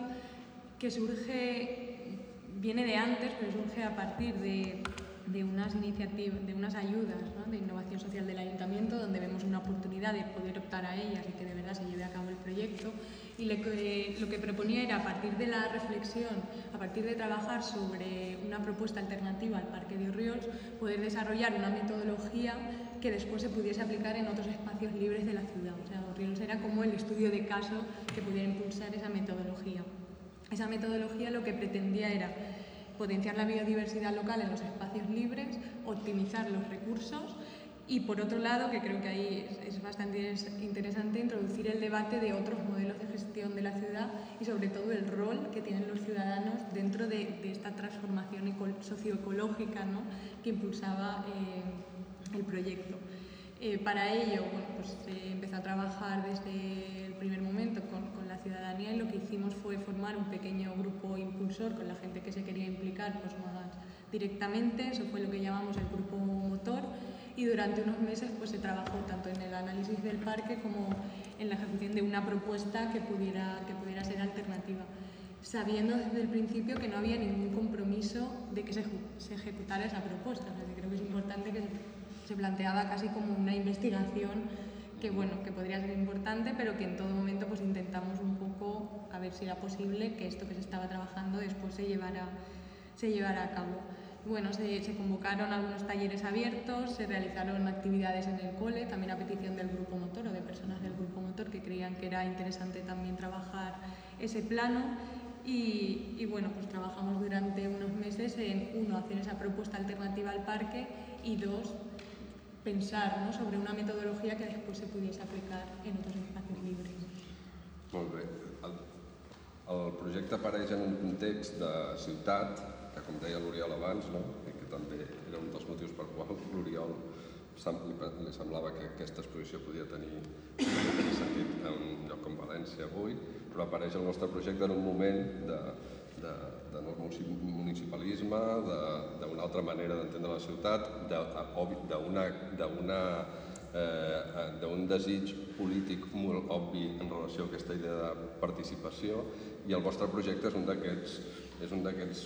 [SPEAKER 9] que surge, viene de antes, pero surge a partir de unas iniciativas, de unas ayudas de innovación social del ayuntamiento, donde vemos una oportunidad de poder optar a ellas y que de verdad se lleve a cabo el proyecto. Y lo que, lo que proponía era, a partir de la reflexión, a partir de trabajar sobre una propuesta alternativa al Parque de Orriols, poder desarrollar una metodología que después se pudiese aplicar en otros espacios libres de la ciudad. O sea, Orriols era como el estudio de caso que pudiera impulsar esa metodología. Esa metodología lo que pretendía era potenciar la biodiversidad local en los espacios libres, optimizar los recursos y por otro lado, que creo que ahí es, bastante interesante, introducir el debate de otros modelos de gestión de la ciudad y sobre todo el rol que tienen los ciudadanos dentro de, esta transformación socioecológica ¿no? que impulsaba eh, proyecto. Eh, para ello, bueno, pues se empezó a trabajar desde el primer momento con, con la ciudadanía y lo que hicimos fue formar un pequeño grupo impulsor con la gente que se quería implicar pues más directamente, eso fue lo que llamamos el grupo motor y durante unos meses pues se trabajó tanto en el análisis del parque como en la ejecución de una propuesta que pudiera, que pudiera ser alternativa, sabiendo desde el principio que no había ningún compromiso de que se, se ejecutara esa propuesta. creo que es importante que se planteaba casi como una investigación que bueno, que podría ser importante, pero que en todo momento pues intentamos un poco a ver si era posible que esto que se estaba trabajando después se llevara, se llevara a cabo. Bueno, se, se, convocaron algunos talleres abiertos, se realizaron actividades en el cole, también a petición del grupo motor o de personas del grupo motor que creían que era interesante también trabajar ese plano. Y, y bueno, pues trabajamos durante unos meses en, uno, hacer esa propuesta alternativa al parque y dos, pensar no, sobre una metodologia que després se pudiese aplicar en altres espacis lliures.
[SPEAKER 2] Molt bé. El, el projecte apareix en un context de ciutat, que com deia l'Oriol abans, no? I que també era un dels motius per qual l'Oriol li semblava que aquesta exposició podia tenir, sentit en un lloc com València avui, però apareix el nostre projecte en un moment de, de, de municipalisme, d'una altra manera d'entendre la ciutat, d'un eh, desig polític molt obvi en relació a aquesta idea de participació i el vostre projecte és un d'aquests és un d'aquests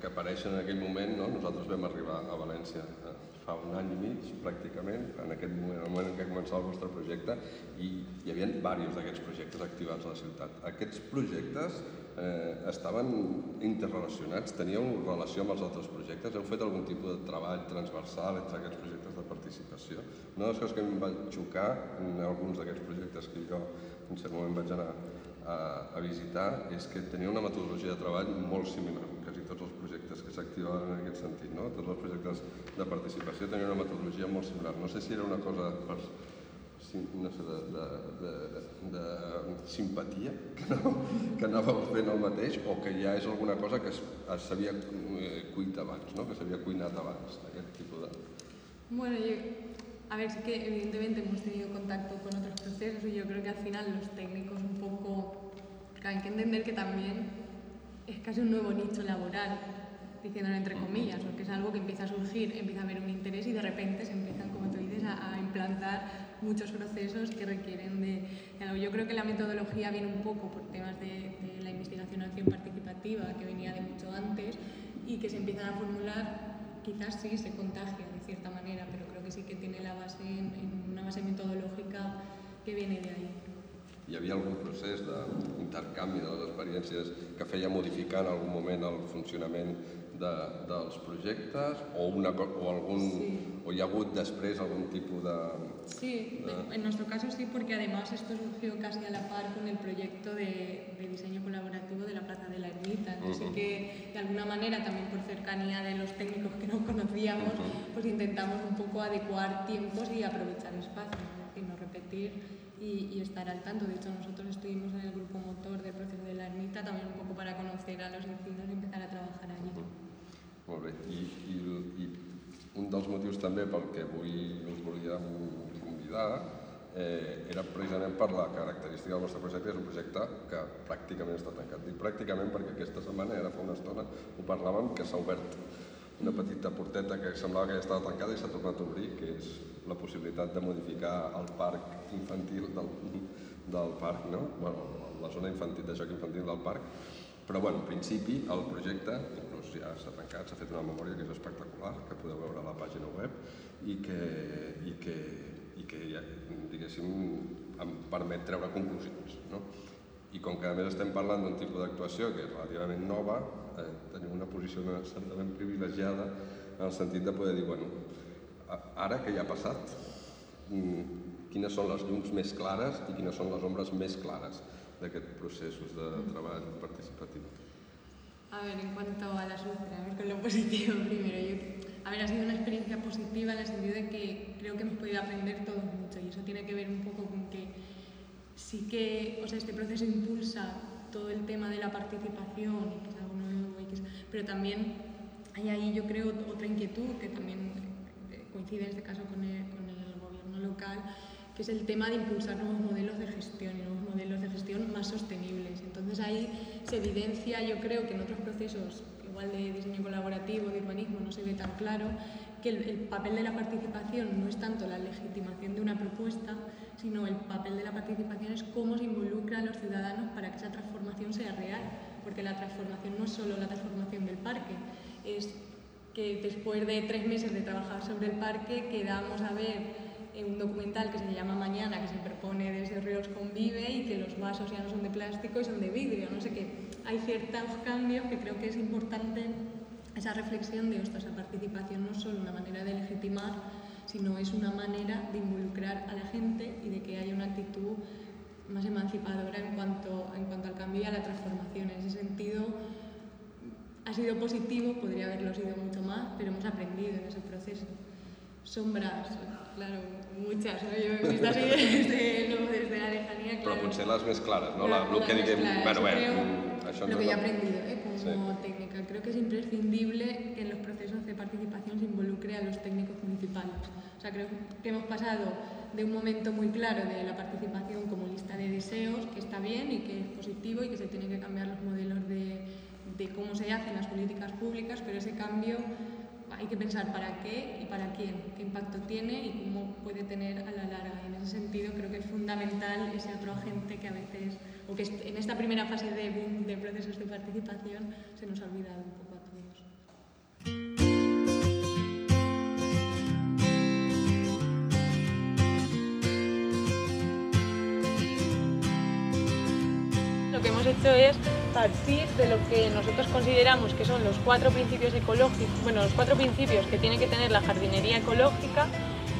[SPEAKER 2] que apareixen en aquell moment, no? nosaltres vam arribar a València eh, fa un any i mig pràcticament, en aquest moment, el moment en què començava el vostre projecte, i hi havia diversos d'aquests projectes activats a la ciutat. Aquests projectes eh, estaven interrelacionats? Teníeu relació amb els altres projectes? Heu fet algun tipus de treball transversal entre aquests projectes de participació? Una de les coses que em va xocar en alguns d'aquests projectes que jo en cert moment vaig anar a, a visitar és que tenia una metodologia de treball molt similar. Quasi tots els projectes que s'activaven en aquest sentit, no? tots els projectes de participació tenien una metodologia molt similar. No sé si era una cosa per, no sé, de, de, de, de simpatia que, no, que anàveu fent el mateix o que ja és alguna cosa que s'havia eh, cuit abans, ¿no? que s'havia cuinat abans, aquest tipus de...
[SPEAKER 9] Bueno, yo, a ver, sí que evidentemente hemos tenido contacto con otros procesos y yo creo que al final los técnicos un poco, hay que entender que también es casi un nuevo nicho laboral, diciéndolo entre comillas, porque es algo que empieza a surgir, empieza a haber un interés y de repente se empiezan, como tú dices, a, implantar muchos procesos que requieren de, Yo creo que la metodología viene un poco por temas de, la investigación acción participativa que venía de mucho antes y que se empiezan a formular, quizás sí se contagia de cierta manera, pero creo que sí que tiene la base una base metodológica que viene de ahí.
[SPEAKER 2] Hi havia algun procés d'intercanvi de les experiències que feia modificar en algun moment el funcionament de, dels projectes o, una, o, algún, sí. o hi ha hagut després algun tipus de,
[SPEAKER 9] Sí, en nuestro caso sí, porque además esto surgió casi a la par con el proyecto de, diseño colaborativo de la Plaza de la Ermita. Entonces que de alguna manera, también por cercanía de los técnicos que no conocíamos, pues intentamos un poco adecuar tiempos y aprovechar espacios, y no repetir y, estar al tanto. De hecho, nosotros estuvimos en el grupo motor del proceso de la Ermita también un poco para conocer a los vecinos y empezar a trabajar allí.
[SPEAKER 2] Molt bé. I, i, i un dels motius també pel que avui us volíem convidar eh, era precisament per la característica del vostre projecte, és un projecte que pràcticament està tancat. Dic pràcticament perquè aquesta setmana, era fa una estona, ho parlàvem, que s'ha obert una petita porteta que semblava que ja estava tancada i s'ha tornat a obrir, que és la possibilitat de modificar el parc infantil del, del parc, no? bueno, la zona infantil, de joc infantil del parc, Però, bueno, en principi, el projecte, inclús ja s'ha tancat, s'ha fet una memòria que és espectacular, que podeu veure a la pàgina web, i que, i que, i que ja, diguéssim, em permet treure conclusions. No? I com que a més estem parlant d'un tipus d'actuació que és relativament nova, eh, tenim una posició certament privilegiada en el sentit de poder dir, bueno, ara que ja ha passat, mm, quines són les llums més clares i quines són les ombres més clares d'aquest processos de treball participatiu.
[SPEAKER 9] A ver, en cuanto a las luces, con lo positivo primero. Yo, a ver, ha sido una experiencia positiva en el sentido de que creo que hemos podido aprender todos mucho y eso tiene que ver un poco con que sí que, o sea, este proceso impulsa todo el tema de la participación que es algo nuevo, y que es, pero también hay ahí, yo creo, otra inquietud que también eh, coincide en este caso con el, con el gobierno local, que es el tema de impulsar nuevos modelos de gestión y nuevos modelos de gestión más sostenibles. Entonces ahí se evidencia, yo creo que en otros procesos, igual de diseño colaborativo, de urbanismo, no se ve tan claro, que el, el, papel de la participación no es tanto la legitimación de una propuesta, sino el papel de la participación es cómo se involucra a los ciudadanos para que esa transformación sea real, porque la transformación no es solo la transformación del parque, es que después de tres meses de trabajar sobre el parque quedamos a ver un documental que se llama Mañana, que se propone desde Ríos Convive y que los vasos ya no son de plástico y son de vidrio. No sé qué. Hay ciertos cambios que creo que es importante esa reflexión de, esta esa participación no es solo una manera de legitimar, sino es una manera de involucrar a la gente y de que haya una actitud más emancipadora en cuanto, en cuanto al cambio y a la transformación. En ese sentido, ha sido positivo, podría haberlo sido mucho más, pero hemos aprendido en ese proceso. Sombras, claro, muchas, no? Jo he vist així desde, no, desde la lejanía, claro.
[SPEAKER 2] Però potser les més clares, no? La, lo que diguem, bueno, bé,
[SPEAKER 9] això lo que yo he aprendido ¿eh? como sí. técnica. Creo que es imprescindible que en los procesos de participación se involucre a los técnicos O sea, creo que hemos pasado de un momento muy claro de la participación como lista de deseos, que está bien y que es positivo y que se tienen que cambiar los modelos de, cómo se hacen las políticas públicas, pero ese cambio hay que pensar para qué y para quién, qué impacto tiene y cómo puede tener a la larga. En ese sentido creo que es fundamental ese otro agente que a veces, o que en esta primera fase de boom de procesos de participación se nos ha olvidado un poco hemos hecho es partir de lo que nosotros consideramos que son los cuatro principios ecológicos, bueno, los cuatro principios que tiene que tener la jardinería ecológica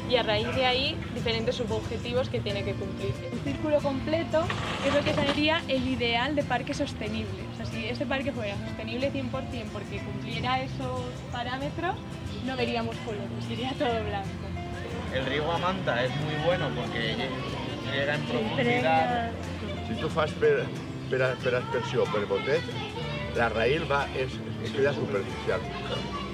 [SPEAKER 9] y a raíz de ahí diferentes subobjetivos que tiene que cumplir.
[SPEAKER 10] El círculo completo es lo que sería el ideal de parque sostenible. O sea, si este parque fuera sostenible 100% porque cumpliera esos parámetros, no veríamos colores, sería todo blanco.
[SPEAKER 11] El riego a manta es muy bueno porque llega en profundidad.
[SPEAKER 12] Si tu fas per, per, per aspersió, per botet, la raïl va, és, es queda superficial.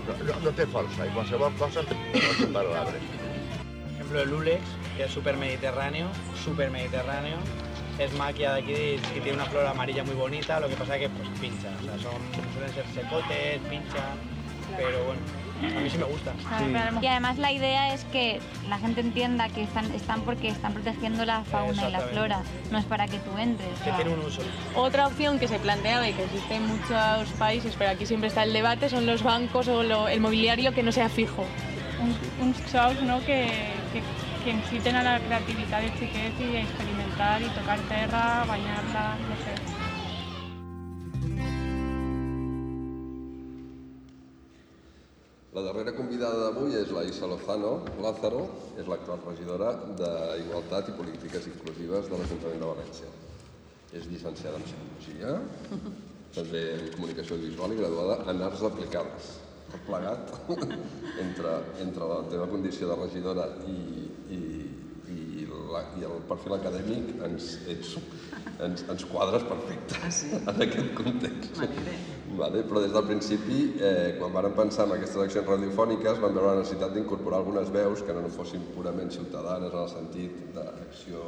[SPEAKER 12] No, no, no té força i qualsevol cosa no tumbar l'arbre.
[SPEAKER 11] Por ejemplo, el Ulex, que es súper mediterráneo, súper mediterráneo, es maquia de aquí y tiene una flor amarilla muy bonita, lo que pasa que pues pincha, o sea, son, suelen ser secotes, pinchan, pero bueno, a mí sí me gusta.
[SPEAKER 13] Sí. Y además la idea es que la gente entienda que están, están porque están protegiendo la fauna y la flora, no es para que tú entres.
[SPEAKER 11] Que tiene un uso.
[SPEAKER 9] Otra opción que se planteaba y que existe en muchos países, pero aquí siempre está el debate, son los bancos o lo, el mobiliario que no sea fijo.
[SPEAKER 10] Un, uns shows no, que, que, que inciten a la creativitat dels xiquets i a experimentar i tocar terra, banyar-la, no
[SPEAKER 2] La darrera convidada d'avui és la Isa Lozano Lázaro, és l'actual regidora d'Igualtat i Polítiques Inclusives de l'Ajuntament de València. És llicenciada en Psicologia, també en Comunicació Visual i graduada en Arts Aplicades. Tot plegat, entre, entre la teva condició de regidora i, i, i, la, i el perfil acadèmic ens, ets, ens, ens quadres perfecte
[SPEAKER 8] Ah, sí?
[SPEAKER 2] en aquest context. Vale, però des del principi, eh, quan vàrem pensar en aquestes accions radiofòniques, vam veure la necessitat d'incorporar algunes veus que no fossin purament ciutadanes en el sentit d'acció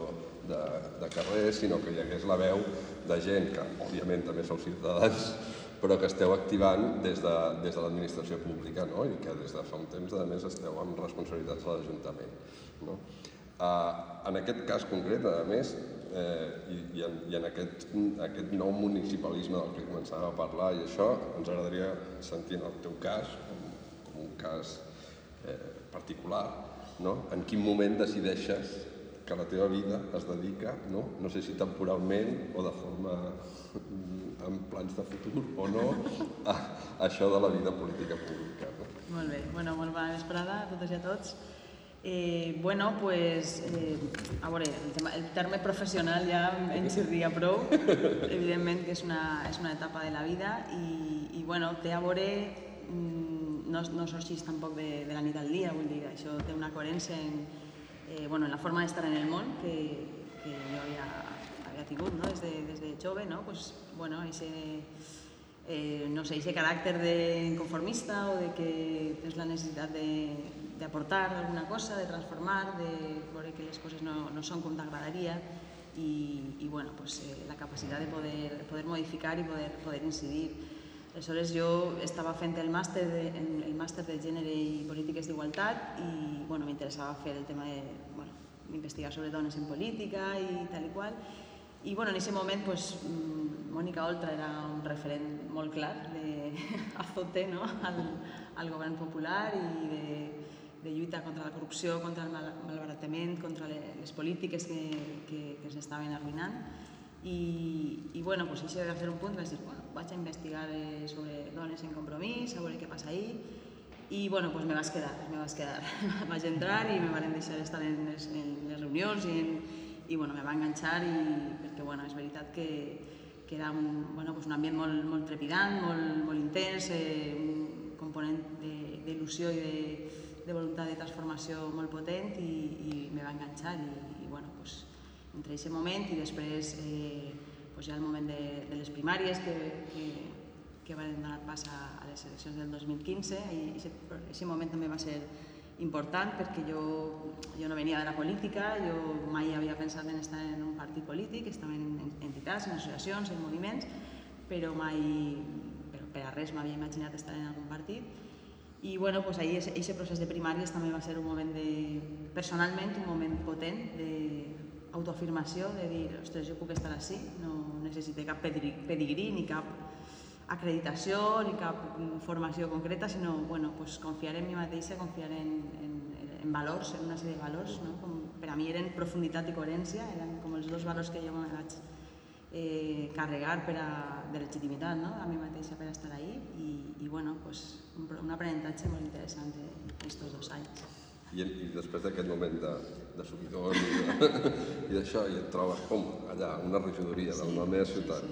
[SPEAKER 2] de, de carrer, sinó que hi hagués la veu de gent que, òbviament, també sou ciutadans, però que esteu activant des de, des de l'administració pública no? i que des de fa un temps, a més, esteu amb responsabilitats a l'Ajuntament. No? Uh, en aquest cas concret, a més, eh, i, i, en, i en aquest, aquest nou municipalisme del que començàvem a parlar i això, ens agradaria sentir en el teu cas, com, com un cas eh, particular, no? en quin moment decideixes que la teva vida es dedica, no, no sé si temporalment o de forma amb plans de futur o no, a, a això de la vida política pública. No?
[SPEAKER 14] Molt bé, bueno, molt bona vesprada a totes i a tots. Eh, bueno, pues, eh, a veure, el, tema, el terme professional ja en xirria prou, evidentment que és una, és una etapa de la vida i, i bueno, té a veure, mm, no, no sorgeix tampoc de, de la nit al dia, vull dir, això té una coherència en, eh, bueno, en la forma d'estar en el món que, que jo havia, havia tingut no? des, de, des de jove, no? pues, bueno, ese, eh, no sé, ese caràcter de conformista o de que tens la necessitat d'aportar alguna cosa, de transformar, de veure que les coses no, no són com t'agradaria i, i bueno, pues, eh, la capacitat de poder, de poder modificar i poder, poder incidir. Aleshores jo estava fent el màster de, el màster de gènere i polítiques d'igualtat i bueno, m'interessava fer el tema de bueno, investigar sobre dones en política i tal i qual. I bueno, en aquest moment pues, mm, Mònica Oltra era un referent molt clar de azote no? al, al govern popular i de, de lluita contra la corrupció, contra el mal, malbaratament, contra les polítiques que, que, que s'estaven arruïnant. I, i bueno, pues, això va ser un punt, vaig dir, bueno, vaig a investigar eh, sobre dones en compromís, a veure què passa ahir, i bueno, pues me vas quedar, me vas quedar. vaig entrar i me van deixar estar en les, en les reunions i, en, i bueno, me va enganxar i, perquè bueno, és veritat que, que era un, bueno, pues un ambient molt, molt trepidant, molt, molt intens, eh, un component d'il·lusió i de, de voluntat de transformació molt potent i, i me va enganxar i, i bueno, pues, entre aquest moment i després eh, pues ja el moment de, de les primàries que, que, que van donar pas a, a les eleccions del 2015 i aquest moment també va ser important perquè jo, jo no venia de la política, jo mai havia pensat en estar en un partit polític, estava en entitats, en associacions, en moviments, però mai, però per a res m'havia imaginat estar en algun partit. I bueno, pues ahir aquest procés de primàries també va ser un moment de, personalment, un moment potent de, autoafirmació, de dir, ostres, jo puc estar així, no necessito cap pedigrí ni cap acreditació ni cap formació concreta, sinó bueno, pues, confiar en mi mateixa, confiar en, en, en valors, en una sèrie de valors, no? com per a mi eren profunditat i coherència, eren com els dos valors que jo me vaig eh, carregar per a, de legitimitat no? a mi mateixa per estar ahí i, i bueno, pues, un, un aprenentatge molt interessant aquests dos anys.
[SPEAKER 2] I, i després d'aquest moment de, de subidor i d'això, i et trobes com allà, una regidoria sí. de la meva ciutat.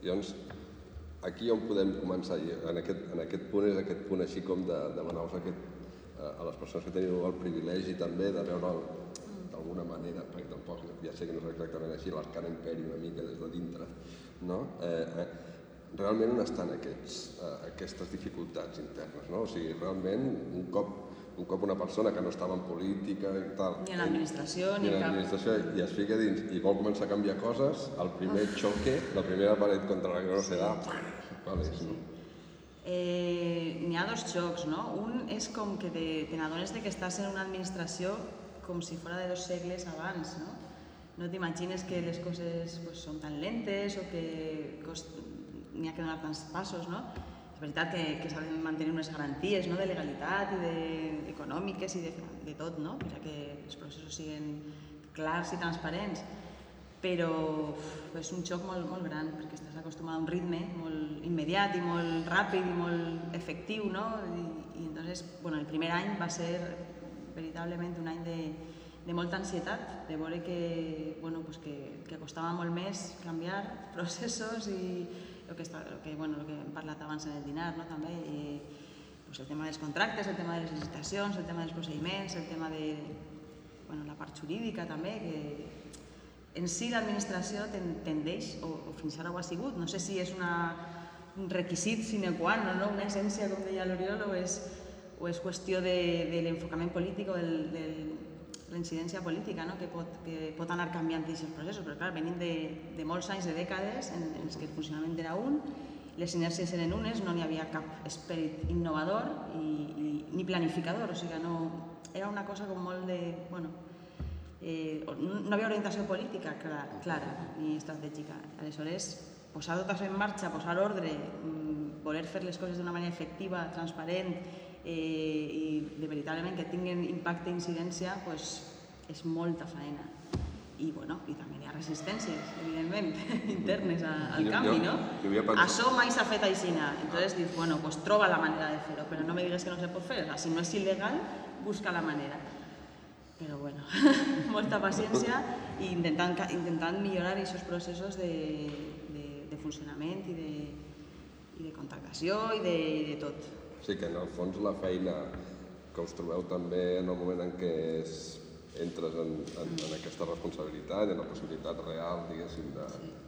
[SPEAKER 2] Llavors, aquí on podem començar, en aquest, en aquest punt és aquest punt així com de demanar-vos aquest, a les persones que teniu el privilegi també de veure d'alguna manera, perquè tampoc ja sé que no és exactament així, l'arcana imperi una mica des de dintre, no? Eh, eh, realment on estan aquests, eh, aquestes dificultats internes, no? O sigui, realment un cop un cop una persona que no estava en política i tal...
[SPEAKER 14] Ni en l'administració,
[SPEAKER 2] ni, ni en l'administració, i es fica dins i vol començar a canviar coses, el primer oh. xoque, la primera paret contra la no sí. vale, sí. no?
[SPEAKER 14] Eh, N'hi ha dos xocs, no? Un és com que te, te n'adones que estàs en una administració com si fora de dos segles abans, no? No t'imagines que les coses pues, són tan lentes o que n'hi ha que donar tants passos, no? És veritat que, que s'han de mantenir unes garanties no? de legalitat i de, econòmiques i de, de tot, no? per que els processos siguin clars i transparents, però uf, és un xoc molt, molt gran perquè estàs acostumat a un ritme molt immediat i molt ràpid i molt efectiu, no? I, i entonces, bueno, el primer any va ser veritablement un any de, de molta ansietat, de veure que, bueno, pues que, que costava molt més canviar processos i, el que, està, el que, bueno, el que hem parlat abans en el dinar, no? també, i, pues, el tema dels contractes, el tema de les licitacions, el tema dels procediments, el tema de bueno, la part jurídica també, que en si l'administració tendeix, o, o fins ara ho ha sigut, no sé si és una, un requisit sine qua non, no? una essència, com deia l'Oriol, o és, o és qüestió de, de l'enfocament polític o del, del, la incidència política no? que, pot, que pot anar canviant aquests processos, però clar, venim de, de molts anys, de dècades, en, en que el funcionament era un, les inèrcies eren unes, no n'hi havia cap esperit innovador i, i, ni planificador, o sigui, no, era una cosa com molt de, bueno, eh, no havia orientació política clara, clara ni estratègica. Aleshores, posar tot això en marxa, posar ordre, mm, voler fer les coses d'una manera efectiva, transparent eh, i de veritablement que tinguin impacte i incidència, pues, és molta feina. I, bueno, i també hi ha resistències, evidentment, internes al canvi, no?
[SPEAKER 2] Jo, jo
[SPEAKER 14] Això mai s'ha fet així. Entonces dius, bueno, pues troba la manera de fer-ho, però no me digues que no se pot fer. O sea, si no és il·legal, busca la manera. Però bueno, molta paciència i intentant, intentant millorar aquests processos de, de, de funcionament i de, i de contactació i de, i de tot.
[SPEAKER 2] Sí, que en el fons la feina que us trobeu també en el moment en què es, entres en, en, en aquesta responsabilitat, en la possibilitat real, diguéssim,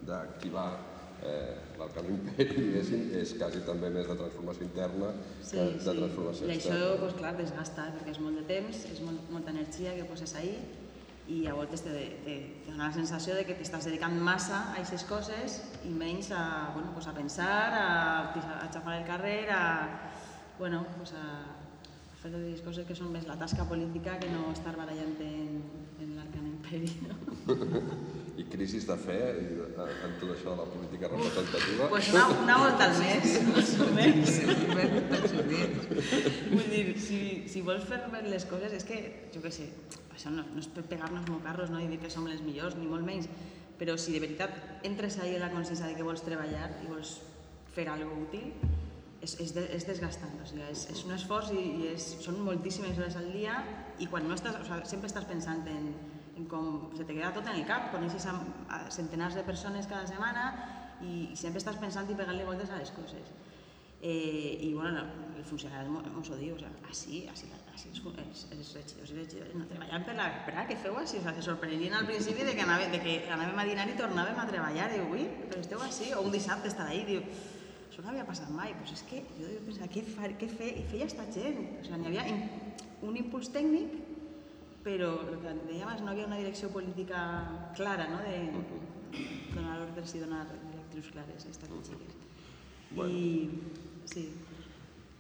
[SPEAKER 2] d'activar eh, l'Arcan Imperi, diguéssim, és quasi també més de transformació interna
[SPEAKER 14] sí,
[SPEAKER 2] que de
[SPEAKER 14] sí.
[SPEAKER 2] transformació
[SPEAKER 14] I
[SPEAKER 2] externa.
[SPEAKER 14] això, pues, clar, desgasta, perquè és molt de temps, és molt, molta energia que poses ahí i a voltes te, te, te dona la sensació de que t'estàs dedicant massa a aquestes coses i menys a, bueno, pues a pensar, a, a xafar el carrer, a, bueno, pues a, fer les coses que són més la tasca política que no estar barallant en, en l'arcan imperi. No?
[SPEAKER 2] I crisis de fe i, en, tot això de la política representativa?
[SPEAKER 14] Pues una, una volta al mes, més o menys. Vull dir, si, si vols fer bé les coses, és que, jo què sé, això no, no és per pegar-nos mocarros no? i dir que som les millors, ni molt menys, però si de veritat entres ahí en la consciència de que vols treballar i vols fer alguna útil, és, és, de, és desgastant, o sigui, és, és un esforç i, i és, són moltíssimes hores al dia i quan no estàs, o sigui, sempre estàs pensant en, en com se te queda tot en el cap, coneixes a, a centenars de persones cada setmana i, i sempre estàs pensant i pegant-li voltes a les coses. Eh, I bueno, el funcionari ens ho diu, o sigui, així, així, així els, els, els regidors i regidores no treballant per la vesprada, què feu així? O sigui, se al principi de que, anàvem, de que anàvem a dinar i tornàvem a treballar, i ui, però esteu així, o un dissabte estar ahí, diu, això no havia passat mai, pues és que jo pensava, què, fa, què, fe, feia esta gent? O sigui, n'hi havia un impuls tècnic, però el que deia abans, no havia una direcció política clara, no?, de donar ordres i donar directrius clares estratègiques. Bueno. I, sí,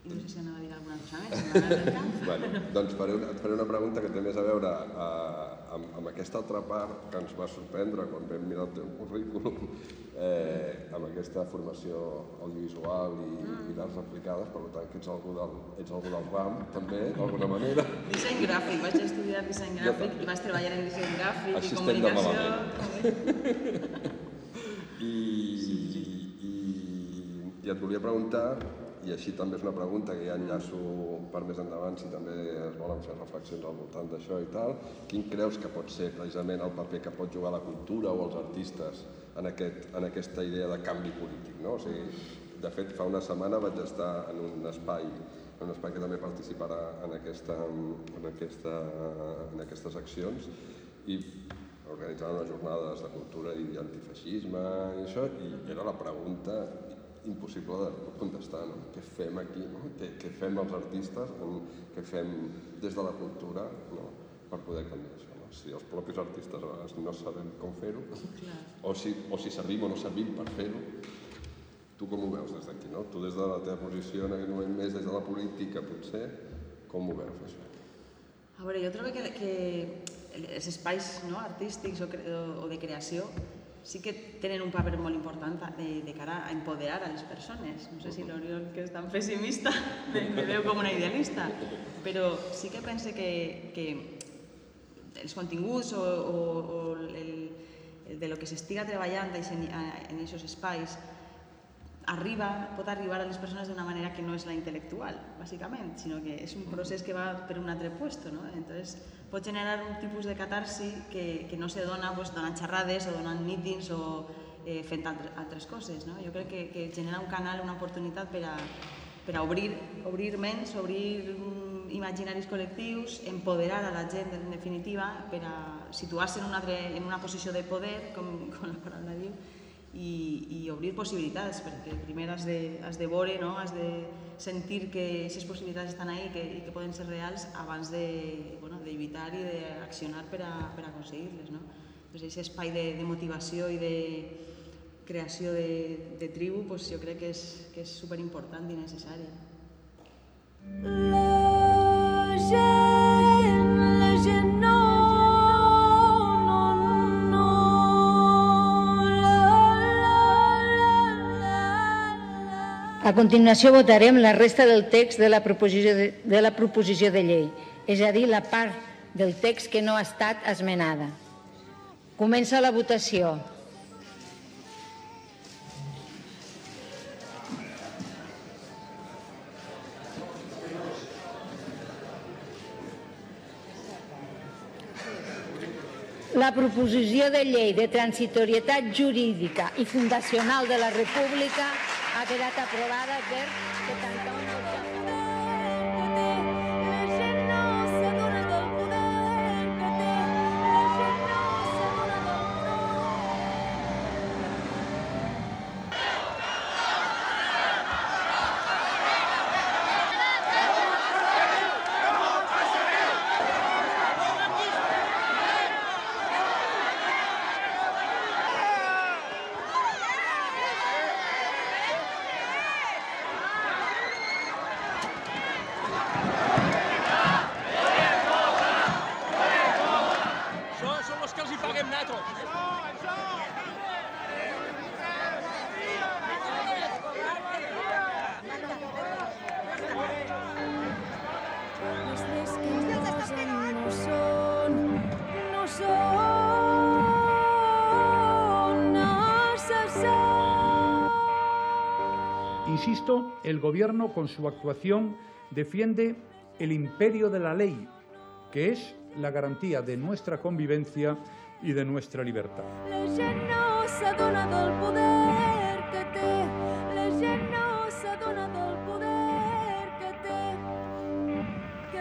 [SPEAKER 14] i no sé si anava a dir alguna cosa més.
[SPEAKER 2] bueno, doncs faré una, et faré una pregunta que té més a veure uh, amb, amb aquesta altra part que ens va sorprendre quan vam mirar el teu currículum, eh, amb aquesta formació audiovisual i, i d'arts aplicades, per tant que ets algú del, ets algú del RAM, també, d'alguna manera.
[SPEAKER 14] Disseny gràfic, vaig estudiar disseny gràfic i vaig treballar en disseny gràfic i
[SPEAKER 2] Assistent
[SPEAKER 14] comunicació.
[SPEAKER 2] I, i, I et volia preguntar, i així també és una pregunta que ja enllaço per més endavant si també es volen fer reflexions al voltant d'això i tal, quin creus que pot ser precisament el paper que pot jugar la cultura o els artistes en, aquest, en aquesta idea de canvi polític? No? O sigui, de fet, fa una setmana vaig estar en un espai en un espai que també participarà en, aquesta, en, aquesta, en aquestes accions i organitzant unes jornades de cultura i antifeixisme i això, i era la pregunta impossible de contestar, no? Què fem aquí, no? Què, què fem els artistes, què fem des de la cultura, no? Per poder canviar això, no? Si els propis artistes a vegades no sabem com fer-ho, o, si, o si servim o no servim per fer-ho, tu com ho veus des d'aquí, no? Tu des de la teva posició en aquest moment més des de la política, potser, com ho veus això?
[SPEAKER 14] A veure, jo trobo que, que els espais no, artístics o, o de creació sí que tenen un paper molt important de, de cara a empoderar a les persones. No sé si l'Oriol, que és tan pessimista, me, me veu com una idealista, però sí que pense que, que els continguts o, o, o el, el de lo que s'estiga treballant en aquests espais arriba, pot arribar a les persones d'una manera que no és la intel·lectual, bàsicament, sinó que és un procés que va per un altre puesto, no? Entonces, pot generar un tipus de catarsi que, que no se dona pues, donant xerrades o donant mítings o eh, fent altre, altres coses, no? Jo crec que, que genera un canal, una oportunitat per a, per a obrir, obrir ments, obrir imaginaris col·lectius, empoderar a la gent, en definitiva, per a situar-se en, un altre, en una posició de poder, com, com la paraula diu, i, i obrir possibilitats, perquè primer has de, has de veure, no? has de sentir que aquestes possibilitats estan ahí que, i que poden ser reals abans de, bueno, de lluitar i d'accionar per, a, per aconseguir-les. No? Doncs aquest espai de, de motivació i de creació de, de tribu pues, jo crec que és, que és superimportant i necessari. La gent, la gent
[SPEAKER 15] A continuació votarem la resta del text de la proposició de, de, la proposició de llei, és a dir, la part del text que no ha estat esmenada. Comença la votació. La proposició de llei de transitorietat jurídica i fundacional de la República ha quedat aprovada per 71
[SPEAKER 16] Gobierno con su actuación defiende el imperio de la ley, que es la garantía de nuestra convivencia y de nuestra libertad.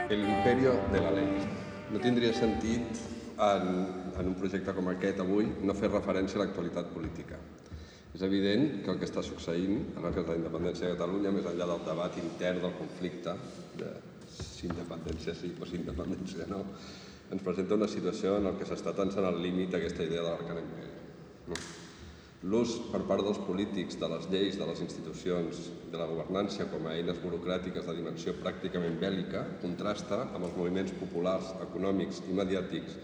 [SPEAKER 2] El imperio de la ley. No tindria sentit en, en un projecte com aquest avui no fer referència a l'actualitat política. És evident que el que està succeint en el cas de la independència de Catalunya, més enllà del debat intern del conflicte de si independència sí o si independència no, ens presenta una situació en què s'està tensant al límit aquesta idea de l'arcana imperi. No? L'ús per part dels polítics de les lleis, de les institucions, de la governància com a eines burocràtiques de dimensió pràcticament bèl·lica contrasta amb els moviments populars, econòmics i mediàtics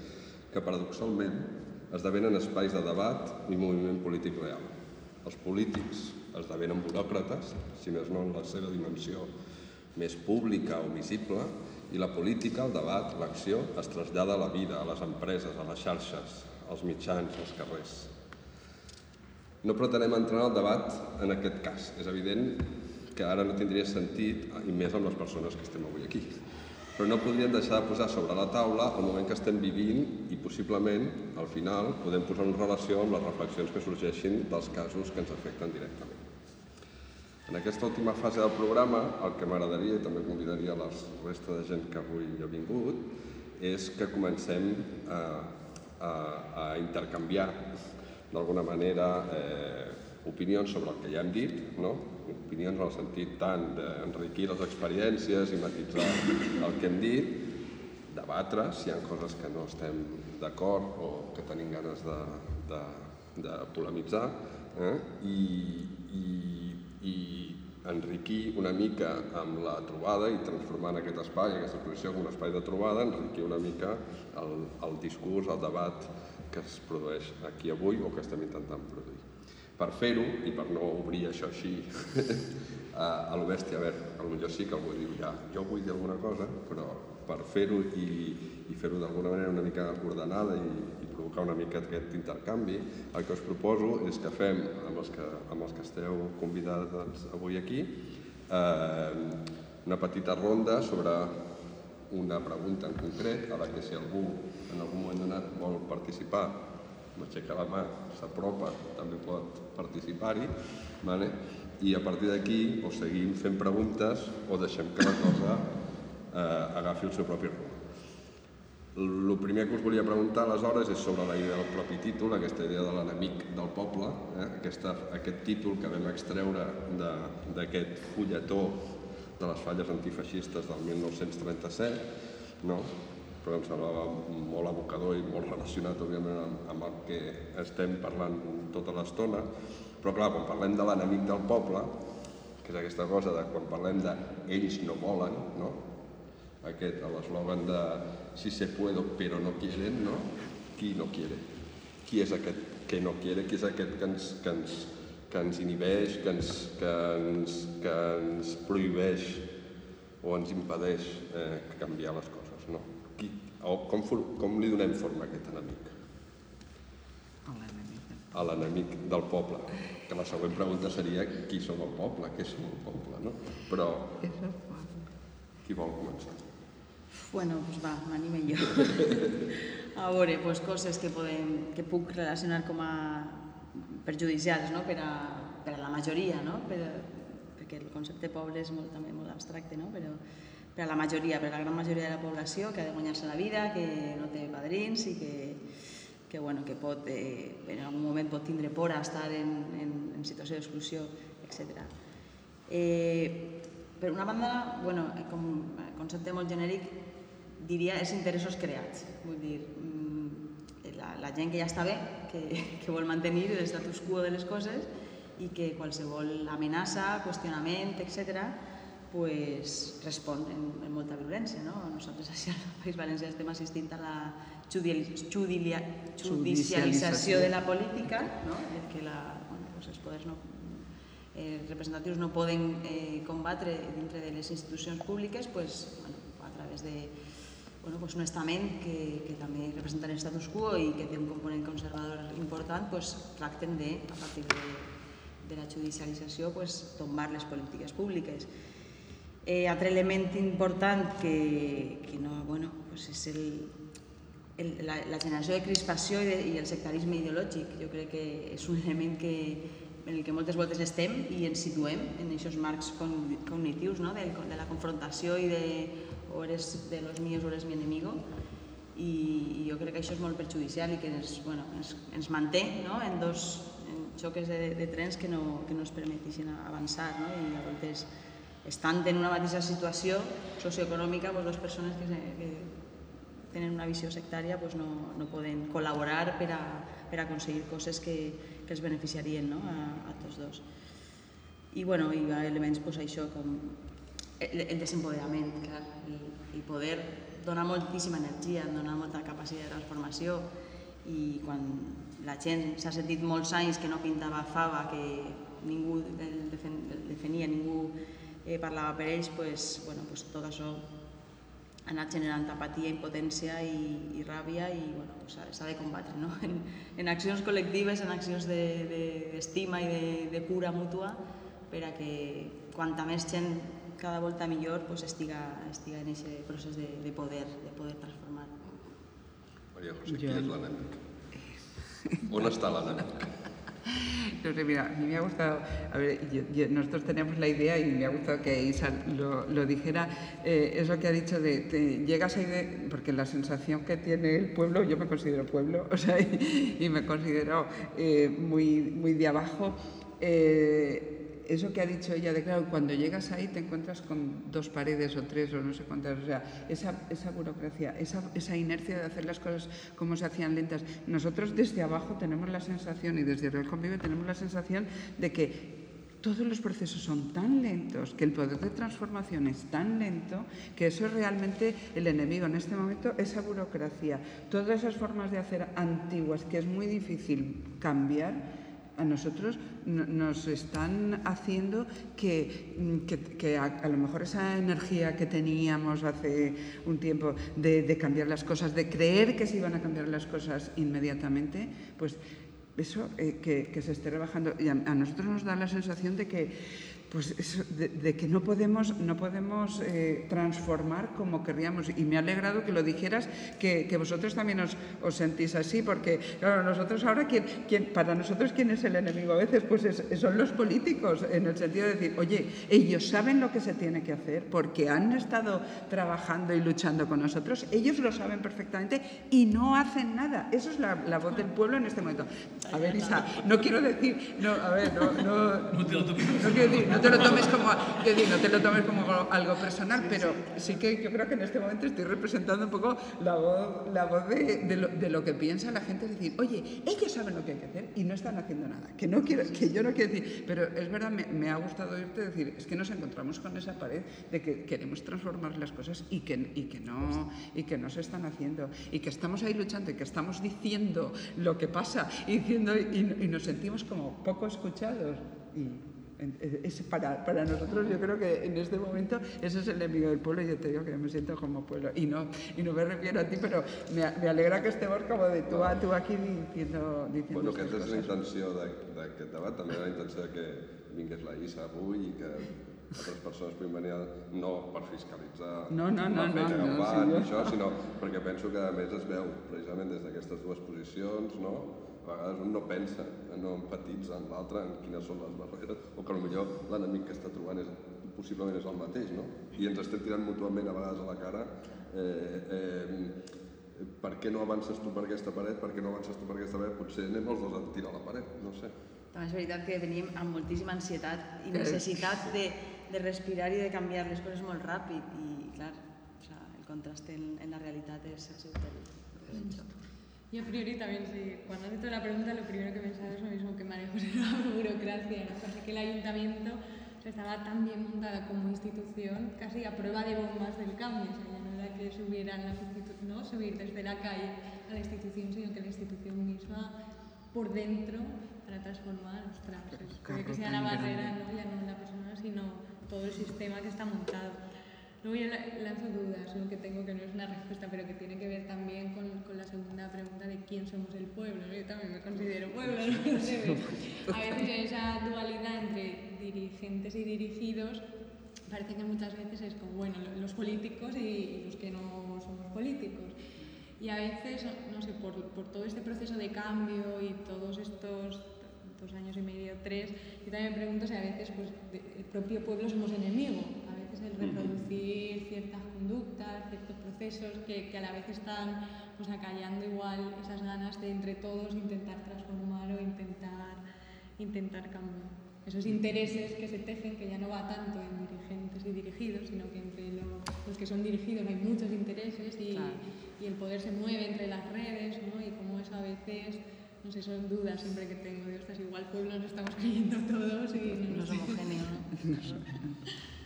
[SPEAKER 2] que paradoxalment esdevenen espais de debat i moviment polític real. Els polítics esdevenen buròcrates, si més no en la seva dimensió més pública o visible, i la política, el debat, l'acció, es trasllada a la vida, a les empreses, a les xarxes, als mitjans, als carrers. No pretenem entrar en el debat en aquest cas. És evident que ara no tindria sentit, i més amb les persones que estem avui aquí. Però no podríem deixar de posar sobre la taula el moment que estem vivint i possiblement, al final, podem posar en relació amb les reflexions que sorgeixin dels casos que ens afecten directament. En aquesta última fase del programa, el que m'agradaria, i també convidaria la resta de gent que avui ha vingut, és que comencem a, a, a intercanviar d'alguna manera eh, opinions sobre el que ja hem dit, no? Opinions en el sentit tant d'enriquir les experiències i matitzar el que hem dit, debatre si hi ha coses que no estem d'acord o que tenim ganes de, de, de polemitzar eh? I, i, i enriquir una mica amb la trobada i transformar en aquest espai, aquesta exposició com un espai de trobada, enriquir una mica el, el discurs, el debat que es produeix aquí avui o que estem intentant produir. Per fer-ho, i per no obrir això així a, a l'obèstia, a veure, potser sí que algú diu ja, jo vull dir alguna cosa, però per fer-ho i, i fer-ho d'alguna manera una mica ordenada i, i provocar una mica aquest intercanvi, el que us proposo és que fem, amb els que, amb els que esteu convidats avui aquí, eh, una petita ronda sobre una pregunta en concret a la que si algú en algun moment donat vol participar, m'aixeca la mà, s'apropa, també pot participar-hi, vale? i a partir d'aquí o seguim fent preguntes o deixem que la cosa eh, agafi el seu propi rumb. El primer que us volia preguntar aleshores és sobre la idea del propi títol, aquesta idea de l'enemic del poble, eh? Aquesta, aquest títol que vam extreure d'aquest fulletó de les falles antifeixistes del 1937, no? Però em semblava molt abocador i molt relacionat, òbviament, amb, amb el que estem parlant tota l'estona. Però, clar, quan parlem de l'enemic del poble, que és aquesta cosa de quan parlem de ells no volen, no? aquest, l'eslògan de si se puedo pero no quieren, no? Qui no quiere? Qui és aquest que no quiere? Qui és aquest que ens, que ens, que ens inhibeix, que ens, que ens, que ens prohibeix o ens impedeix eh, canviar les coses. O com, com li donem forma a aquest enemic? A l'enemic del poble. Que la següent pregunta seria qui som el poble, què som el poble, no? Però qui vol començar?
[SPEAKER 14] Bueno, pues va, m'anime jo. a veure, pues coses que, podem, que puc relacionar com a perjudicials no? per, a, per a la majoria, no? per, perquè el concepte poble és molt, també molt abstracte, no? però per a la majoria, per a la gran majoria de la població que ha de guanyar-se la vida, que no té padrins i que, que, bueno, que pot, eh, en algun moment pot tindre por a estar en, en, en situació d'exclusió, etc. Eh, per una banda, bueno, com a concepte molt genèric, diria és interessos creats. Vull dir, mm, la, la gent que ja està bé, que, que vol mantenir l'estatus quo de les coses i que qualsevol amenaça, qüestionament, etc., pues, respon en, en molta violència. No? Nosaltres així al País Valencià estem assistint a la judicialització de la política, no? el que la, bueno, pues els poders no, eh, representatius no poden eh, combatre dintre de les institucions públiques pues, bueno, a través de, bueno, pues un estament que, que també representa l'estatus quo i que té un component conservador important, pues, tracten de, a partir de, de la judicialització, pues, tombar les polítiques públiques. Eh, altre element important que, que no, bueno, pues és el, el, la, la generació de crispació i, de, i el sectarisme ideològic. Jo crec que és un element que, en el que moltes voltes estem i ens situem en aquests marcs cognitius no? de, de la confrontació i de o eres de los míos o eres mi enemigo i, i jo crec que això és molt perjudicial i que ens, bueno, ens, ens manté no? en dos en xoques de, de trens que no, que no es permeteixin avançar no? i a voltes estan en una mateixa situació socioeconòmica pues, dues persones que, que tenen una visió sectària pues, no, no poden col·laborar per a, per a aconseguir coses que, que els beneficiarien no? a, a tots dos. I, bueno, hi ha elements pues, això com el, el desempoderament, clar, i, i poder donar moltíssima energia, donar molta capacitat de transformació i quan la gent s'ha sentit molts anys que no pintava fava, que ningú el defenia, ningú eh, parlava per ells, pues, bueno, pues tot això ha anat generant apatia, impotència i, i ràbia i bueno, s'ha pues, de combatre no? en, en accions col·lectives, en accions d'estima de, de, i de, de cura mútua per a que quanta més gent cada volta millor pues, estiga, estiga en aquest procés de, de poder, de poder transformar.
[SPEAKER 2] María José, qui és l'enemic? ¿On està l'enemic?
[SPEAKER 8] No sé, mira, a mí me ha gustado, a ver, yo, nosotros tenemos la idea y me ha gustado que Isa lo, lo dijera, eh, eso que ha dicho de, te llegas ahí de, porque la sensación que tiene el pueblo, yo me considero pueblo, o sea, y, y me considero eh, muy, muy de abajo, eh, eso que ha dicho ella de claro, cuando llegas ahí te encuentras con dos paredes o tres o no sé cuántas, o sea, esa, esa burocracia, esa, esa, inercia de hacer las cosas como se hacían lentas. Nosotros desde abajo tenemos la sensación, y desde Real Convive tenemos la sensación de que todos los procesos son tan lentos, que el poder de transformación es tan lento, que eso es realmente el enemigo en este momento, esa burocracia, todas esas formas de hacer antiguas que es muy difícil cambiar, a nosotros nos están haciendo que, que, que a, lo mejor esa energía que teníamos hace un tiempo de, de, cambiar las cosas, de creer que se iban a cambiar las cosas inmediatamente, pues eso eh, que, que, se esté rebajando. Y a nosotros nos da la sensación de que pues eso, de, de, que no podemos, no podemos eh, transformar como querríamos. Y me ha alegrado que lo dijeras, que, que vosotros también os, os, sentís así, porque claro, nosotros ahora, ¿quién, quién, para nosotros, ¿quién es el enemigo a veces? Pues es, son los políticos, en el sentido de decir, oye, ellos saben lo que se tiene que hacer porque han estado trabajando y luchando con nosotros, ellos lo saben perfectamente y no hacen nada. Eso es la, la voz del pueblo en este momento. A ver, Isa, no quiero decir, no, a ver, no, no, no quiero decir, no te lo tomes como, digo, no te lo tomes como algo personal, pero sí que yo creo que en este momento estoy representando un poco la voz, la voz de, de, lo, de lo que piensa la gente, es decir, oye, ellos saben lo que hay que hacer y no están haciendo nada, que, no quiero, que yo no quiero decir, pero es verdad, me, me ha gustado oírte decir, es que nos encontramos con esa pared de que queremos transformar las cosas y que, y que, no, y que no se están haciendo, y que estamos ahí luchando, y que estamos diciendo lo que pasa, y, diciendo, y, y nos sentimos como poco escuchados. Y, es para, para, nosotros yo creo que en este momento ese es el enemigo del pueblo y yo te digo que me siento como pueblo. Y no, y no me refiero a ti però me, me alegra que estemos com de tu a tu aquí diciendo, diciendo
[SPEAKER 2] bueno, aquesta és la intenció d'aquest debat també la intenció de que vingués la Issa avui i que altres persones puguin venir no per fiscalitzar
[SPEAKER 8] no, no, no,
[SPEAKER 2] la feina
[SPEAKER 8] no,
[SPEAKER 2] no,
[SPEAKER 8] no,
[SPEAKER 2] fan,
[SPEAKER 8] sí,
[SPEAKER 2] i això, sinó perquè penso que a més es veu precisament des d'aquestes dues posicions no? A vegades un no pensa, no empatitza amb l'altre, en quines són les barreres, o que potser l'enemic que està trobant és, possiblement és el mateix, no? I ens estem tirant mútuament a vegades a la cara eh, eh, per què no avances tu per aquesta paret, per què no avances tu per aquesta paret, potser anem els dos a tirar a la paret, no sé.
[SPEAKER 14] També és veritat que tenim amb moltíssima ansietat i necessitat de, de respirar i de canviar les coses molt ràpid i, clar, o sea, el contrast en, en la realitat és, és terrible.
[SPEAKER 9] Yo a priori también, sí, cuando has hecho la pregunta, lo primero que pensaba es lo mismo que María José, la burocracia. ¿no? Parece que el ayuntamiento estaba tan bien montada como institución, casi a prueba de bombas del cambio. O sea, ya no era que subieran las ¿no? subir desde la calle a la institución, sino que la institución misma por dentro para transformar, ostras, que sea la barrera, ¿no? ya no la persona, sino todo el sistema que está montado. Luego yo lanzo dudas, lo que tengo que no es una respuesta, pero que tiene que ver también con, con la segunda pregunta de quién somos el pueblo. ¿no? Yo también me considero pueblo, ¿no? no sé, a veces esa dualidad entre dirigentes y dirigidos parece que muchas veces es como, bueno, los políticos y, y los que no somos políticos. Y a veces, no sé, por, por todo este proceso de cambio y todos estos dos años y medio, tres, yo también me pregunto si a veces pues, el propio pueblo somos enemigo, veces el reproducir ciertas conductas, ciertos procesos que, que a la vez están pues, acallando igual esas ganas de entre todos intentar transformar o intentar, intentar cambiar. Esos intereses que se tejen, que ya no va tanto en dirigentes y dirigidos, sino que entre lo, los que son dirigidos hay muchos intereses y, claro. y el poder se mueve entre las redes, ¿no? Y como eso a veces no sé, son dudas siempre que tengo de estas, igual pueblo nos estamos creyendo todos i no,
[SPEAKER 14] no no?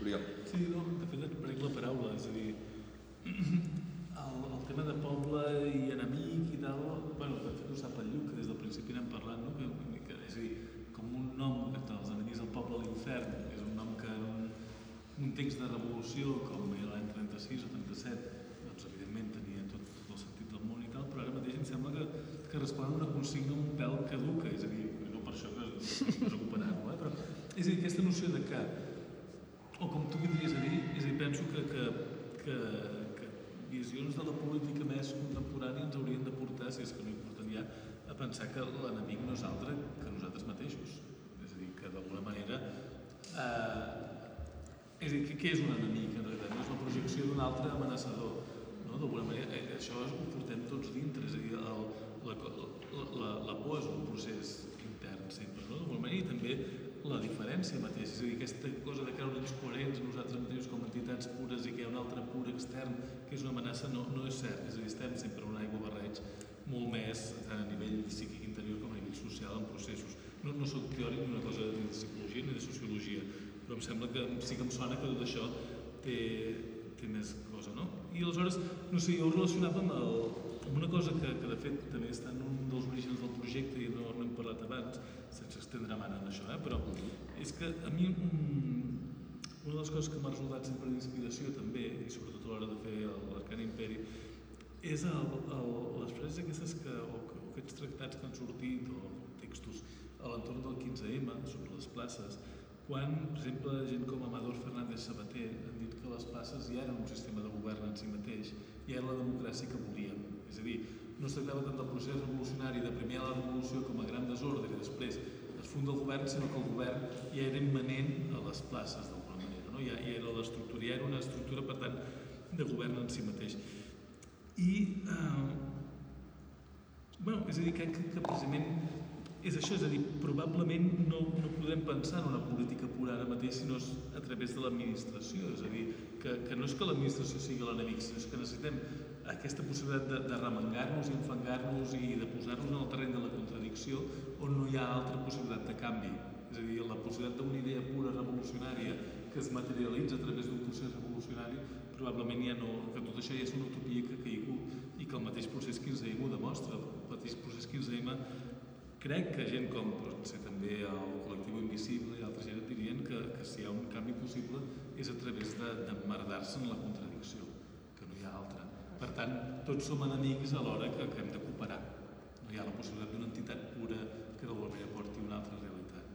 [SPEAKER 2] Oriol.
[SPEAKER 6] Sí, no, de fet, reconec la paraula, és a dir, el, el tema de poble i enemic i tal, bueno, de fet ho sap el Lluc, que des del principi n'hem parlat, no? Que, que, és a dir, com un nom que els enemics del poble a l'infern, és un nom que en un, un text de revolució, com era l'any 36 o 37, doncs evidentment tenia tot, tot el sentit del món i tal, però ara mateix em sembla que que respon a una consigna un pèl caduca, és a dir, no per això que és recuperar-ho, eh? però és a dir, aquesta noció de que, o com tu vindries a dir, és a dir, penso que, que, que, que visions de la política més contemporània ens haurien de portar, si és que no hi porten ja, a pensar que l'enemic no és altre que nosaltres mateixos. És a dir, que d'alguna manera... Eh, és a dir, què és un enemic, en realitat? No és la projecció d'un altre amenaçador. No? D'alguna manera, eh, això ho portem tots dintre, és a dir, el, la, la, la por és un procés intern sempre, no? D'alguna i també la diferència mateixa, és a dir, aquesta cosa de creure'ns coherents nosaltres mateixos com a entitats pures i que hi ha un altre pur extern que és una amenaça, no, no és cert, és a dir, estem sempre un aigua barreig molt més tant a nivell psíquic interior com a nivell social en processos. No, no soc teòric ni una cosa ni de psicologia ni de sociologia, però em sembla que sí que em sona que tot això té, té més cosa, no? I aleshores, no sé, jo ho relacionava amb, el, una cosa que, que de fet també està en un dels orígens del projecte i no, no hem parlat abans, sense estendre mana en això, eh? però és que a mi mm, una de les coses que m'ha resultat sempre d'inspiració també, i sobretot a l'hora de fer l'Arcana Imperi, és el, el, les frases aquestes que, o, o aquests tractats que han sortit, o textos a l'entorn del 15M, sobre les places, quan, per exemple, gent com Amador Fernández Sabater han dit que les places ja eren un sistema de govern en si mateix, ja era la democràcia que volíem. És a dir, no es tractava tant del procés revolucionari de primer la revolució com a gran desordre i després es funda el govern, sinó que el govern ja era immanent a les places d'alguna manera. No? Ja, ja era l'estructura, ja era una estructura, per tant, de govern en si mateix. I, eh, bueno, és a dir, crec que, que precisament és això, és a dir, probablement no, no podem pensar en una política pura ara mateix si no és a través de l'administració, és a dir, que, que no és que l'administració sigui l'enemic, sinó que necessitem aquesta possibilitat de, de remengar-nos i enfangar-nos i de posar-nos en el terreny de la contradicció on no hi ha altra possibilitat de canvi. És a dir, la possibilitat d'una idea pura revolucionària que es materialitza a través d'un procés revolucionari, probablement ja no, que tot això ja és una utopia que ha caigut i que el mateix procés 15M ho demostra. El mateix procés 15M crec que gent com pot ser també el col·lectiu Invisible i altra gent dirien que, que si hi ha un canvi possible és a través d'emmerdar-se en la contradicció, que no hi ha altra. Per tant, tots som enemics alhora que, que hem de cooperar. No hi ha la possibilitat d'una entitat pura que d'alguna manera porti una altra realitat.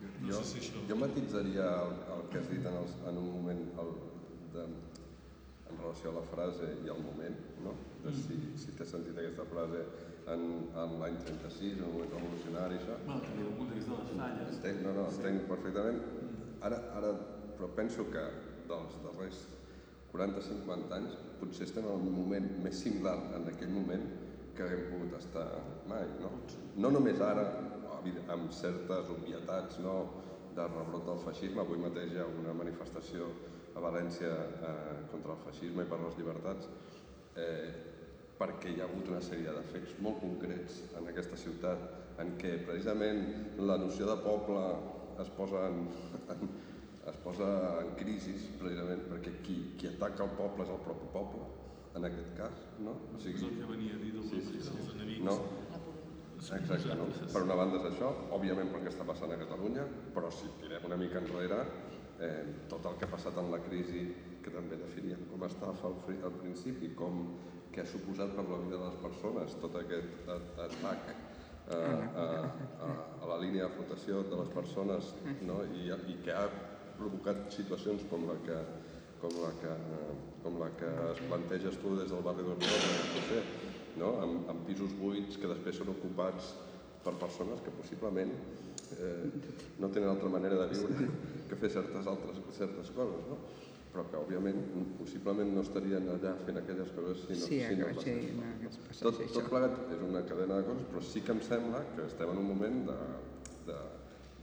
[SPEAKER 6] No, no
[SPEAKER 2] jo,
[SPEAKER 6] sé si això...
[SPEAKER 2] jo matitzaria el, el que has dit en, el, en un moment el, de, en relació a la frase i al moment, no? de si, si t'has sentit aquesta frase en, en l'any 36, en un moment revolucionari, això.
[SPEAKER 6] Bueno, també del punt de les falles.
[SPEAKER 2] Entenc, no, no, entenc perfectament. Ara, ara, però penso que dels darrers 40-50 anys potser estem en un moment més similar en aquell moment que hem pogut estar mai, no? No només ara, amb certes obvietats, no?, de rebrot del feixisme. Avui mateix hi ha una manifestació a València eh, contra el feixisme i per les llibertats, eh, perquè hi ha hagut una sèrie de fets molt concrets en aquesta ciutat en què precisament la noció de poble es posa en, en, es posa en crisi precisament perquè qui, qui ataca el poble és el propi poble, en aquest cas, no?
[SPEAKER 6] O sigui, és el que venia a dir del sí, sí, sí. els enemics.
[SPEAKER 2] No? Exacte, no? Per una banda és això, òbviament perquè està passant a Catalunya, però si tirem una mica enrere, eh, tot el que ha passat en la crisi, que també definíem com estava al, al principi, com que ha suposat per la vida de les persones tot aquest atac a, a, a, a la línia de flotació de les persones no? I, i que ha provocat situacions com la que, com la que, com la que es planteges tu des del barri d'Oriola, no? Amb, amb pisos buits que després són ocupats per persones que possiblement eh, no tenen altra manera de viure que fer certes altres certes coses, no? però que òbviament possiblement no estarien allà fent aquelles coses si no,
[SPEAKER 8] sí,
[SPEAKER 2] si no
[SPEAKER 8] passés. Sí,
[SPEAKER 2] no, tot, tot plegat és una cadena de coses, però sí que em sembla que estem en un moment de, de,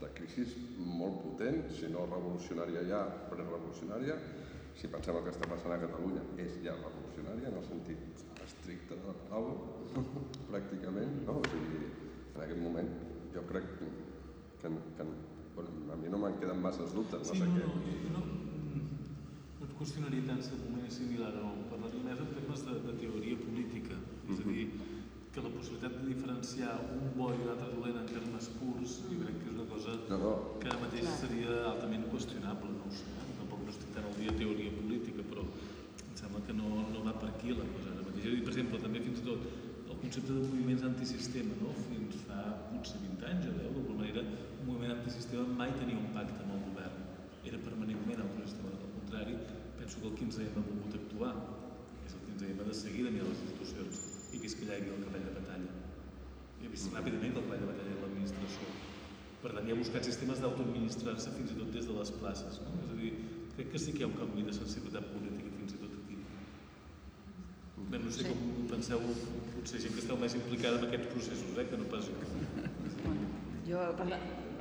[SPEAKER 2] de crisi molt potent, si no revolucionària ja, prerevolucionària. Si pensem el que està passant a Catalunya, és ja revolucionària en el sentit estricte de la paraula, pràcticament, no? O sigui, en aquest moment jo crec que, que, que bueno, a mi no me'n queden masses dubtes, no
[SPEAKER 6] sí,
[SPEAKER 2] sé
[SPEAKER 6] no,
[SPEAKER 2] què.
[SPEAKER 6] No, no, no et qüestionaria tant si el moment és similar o no, parlaria més en termes de, de teoria política, és a dir, que la possibilitat de diferenciar un bo i un altre dolent en termes purs, jo crec que és una cosa
[SPEAKER 2] no, no.
[SPEAKER 6] que ara mateix seria altament qüestionable, no ho sé, tampoc no estic tan al dia teoria política, però em sembla que no, no va per aquí la cosa ara mateix. dir, per exemple, també fins i tot el concepte de moviments antisistema, no? fins fa potser 20 anys o 10, d'alguna manera, un moviment antisistema mai tenia un pacte amb el govern, era permanentment autosistema, al contrari, penso que el 15M ha volgut actuar, és el 15M de seguida ni a les institucions, i que allà hi havia el cavall de batalla. I he vist ràpidament que el cavall de batalla de l'administració. Per tant, hi ha buscat sistemes d'autoadministrar-se fins i tot des de les places. No? És a dir, crec que sí que hi ha un canvi de sensibilitat política fins i tot aquí. Bé, no sé sí. com penseu, potser gent que esteu més implicada en aquests processos, eh? que no pas jo.
[SPEAKER 14] Jo,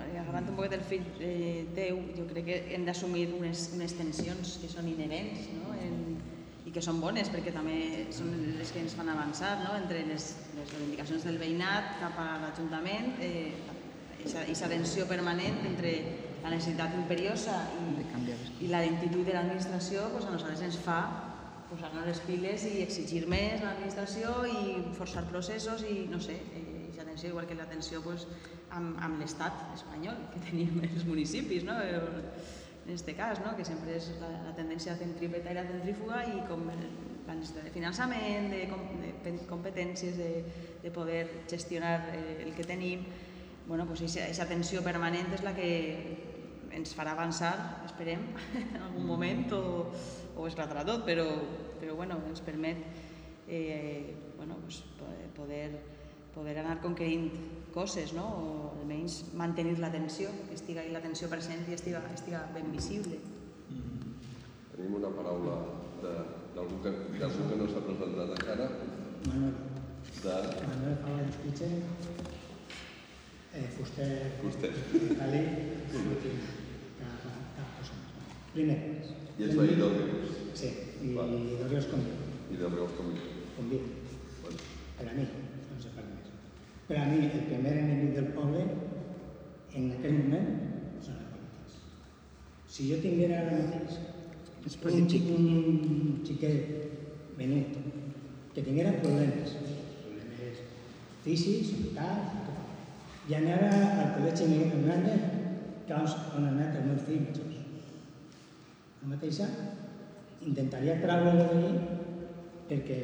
[SPEAKER 14] agafant un poc del fill eh, teu, jo crec que hem d'assumir unes, unes tensions que són inherents no? en, i que són bones perquè també són les que ens fan avançar no? entre les, les reivindicacions del veïnat cap a l'Ajuntament, eh, aquesta tensió permanent entre la necessitat imperiosa i, i la lentitud de l'administració pues, a nosaltres ens fa posar-nos les piles i exigir més l'administració i forçar processos i no sé, eh, atenció, igual que l'atenció pues, amb, amb l'estat espanyol que tenim els municipis, no? En aquest cas, no? que sempre és la, la tendència centrípeta i la centrífuga i com la necessitat de finançament, de, de competències, de, de poder gestionar eh, el que tenim, bueno, pues aquesta tensió permanent és la que ens farà avançar, esperem, en algun moment, o, o esclatarà tot, però, però bueno, ens permet eh, bueno, pues, poder poder anar conquerint coses, no? o almenys mantenir l'atenció, que estiga la l'atenció present i estiga, estiga ben visible.
[SPEAKER 2] Tenim una paraula d'algú que, que no s'ha presentat encara.
[SPEAKER 17] Manuel. De... Manuel Pavón Pichén. Eh, Fuster,
[SPEAKER 2] Fuster.
[SPEAKER 17] Dalí, cosa més. Primer.
[SPEAKER 2] I ets veí del Rius?
[SPEAKER 17] Sí, i vale. del Rius conviu.
[SPEAKER 2] I del Rius conviu.
[SPEAKER 17] Conviu.
[SPEAKER 2] Bueno.
[SPEAKER 17] Per a mi, no sé per més. Per a mi, el primer enemic del poble, en aquell moment, són els polítics. Si jo tinguera ara mateix un, un xiquet venut que tinguera problemes, problemes físics, mentals, i anava al col·legi Miguel Hernández, que on, on han anat els meus fills. La mateixa intentaria treure-lo d'allí perquè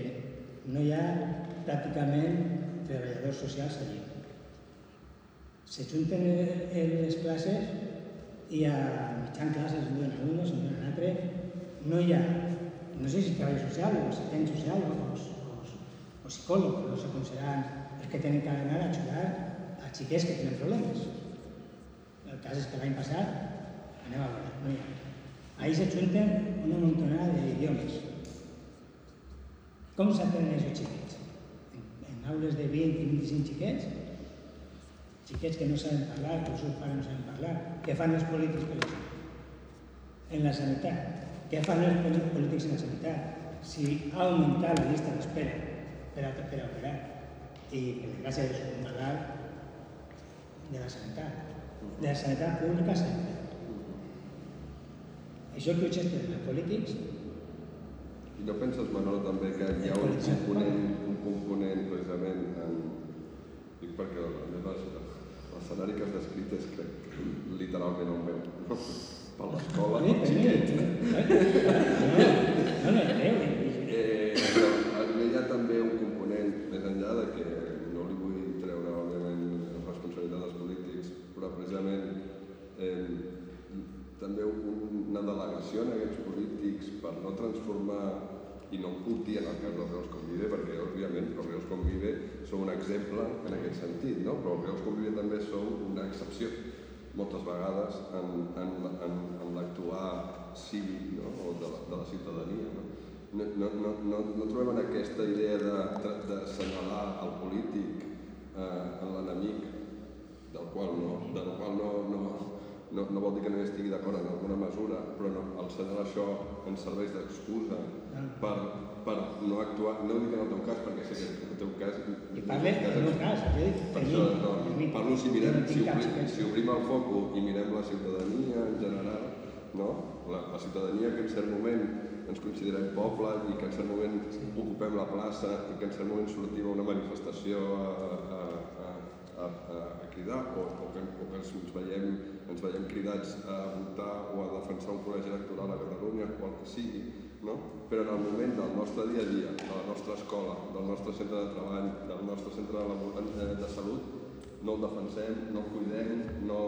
[SPEAKER 17] no hi ha pràcticament treballadors socials allí. Se junten les classes i a mitjan classes en duen a un, se'n duen a l'altre, no hi ha, no sé si treball social o assistent social o, o, o psicòleg, no sé com seran els que tenen que anar a ajudar a xiquets que tenen problemes. El cas és que l'any passat, anem a veure, no hi ha. Ahí se junten una montonada d'idiomes. Com s'aprenen aquests xiquets? Aules de 20 i 25 xiquets, xiquets que no saben parlar, que els seus pares no saben parlar, què fan els polítics per? En la sanitat, què fan els polítics en la sanitat? Si ha augmentat la llista d'espera per a, per operar i per desgràcia de això parlar de la sanitat, de la sanitat pública sempre. Això que ho gestionen els polítics
[SPEAKER 2] No penses, Manol, també que hi ha un component, un component precisament en... Dic perquè l'escenari que has descrit és crec literalment el meu, no? Per l'escola, el
[SPEAKER 17] sí,
[SPEAKER 2] xiquet.
[SPEAKER 17] No, no, no,
[SPEAKER 2] Eh, però hi ha també un component, més enllà de que no li vull treure, òbviament, responsabilitat als polítics, però precisament eh, també un, una delegació en aquests polítics per no transformar, i no ho puc dir en el cas del Reus Convive, perquè òbviament el Reus Convive som un exemple en aquest sentit, no? però el Reus Convive també som una excepció moltes vegades en, en, en, en l'actuar cívic no? o de la, de la ciutadania. No? No, no, no, no, no trobem en aquesta idea de, de, assenyalar el polític eh, en l'enemic, del qual no, del qual no, no, no, no vol dir que no hi estigui d'acord en alguna mesura, però no, el assenyalar això ens serveix d'excusa per, per no actuar, no dic en el teu cas, perquè sé que en el teu cas...
[SPEAKER 17] I parle del meu cas, jo dic
[SPEAKER 2] per
[SPEAKER 17] mi.
[SPEAKER 2] no, parlo si mirem,
[SPEAKER 17] no
[SPEAKER 2] si obrim, si obrim el foco i mirem la ciutadania en general, no? la, la ciutadania que en cert moment ens considerem poble i que en cert moment ocupem la plaça i que en cert moment sortim a una manifestació a, a, a, a, a, a cridar o, o, que, o que ens veiem, ens veiem cridats a votar o a defensar un col·legi electoral a Catalunya el que sigui, no? però en el moment del nostre dia a dia, de la nostra escola, del nostre centre de treball, del nostre centre de, labor, eh, de salut, no el defensem, no el cuidem, no,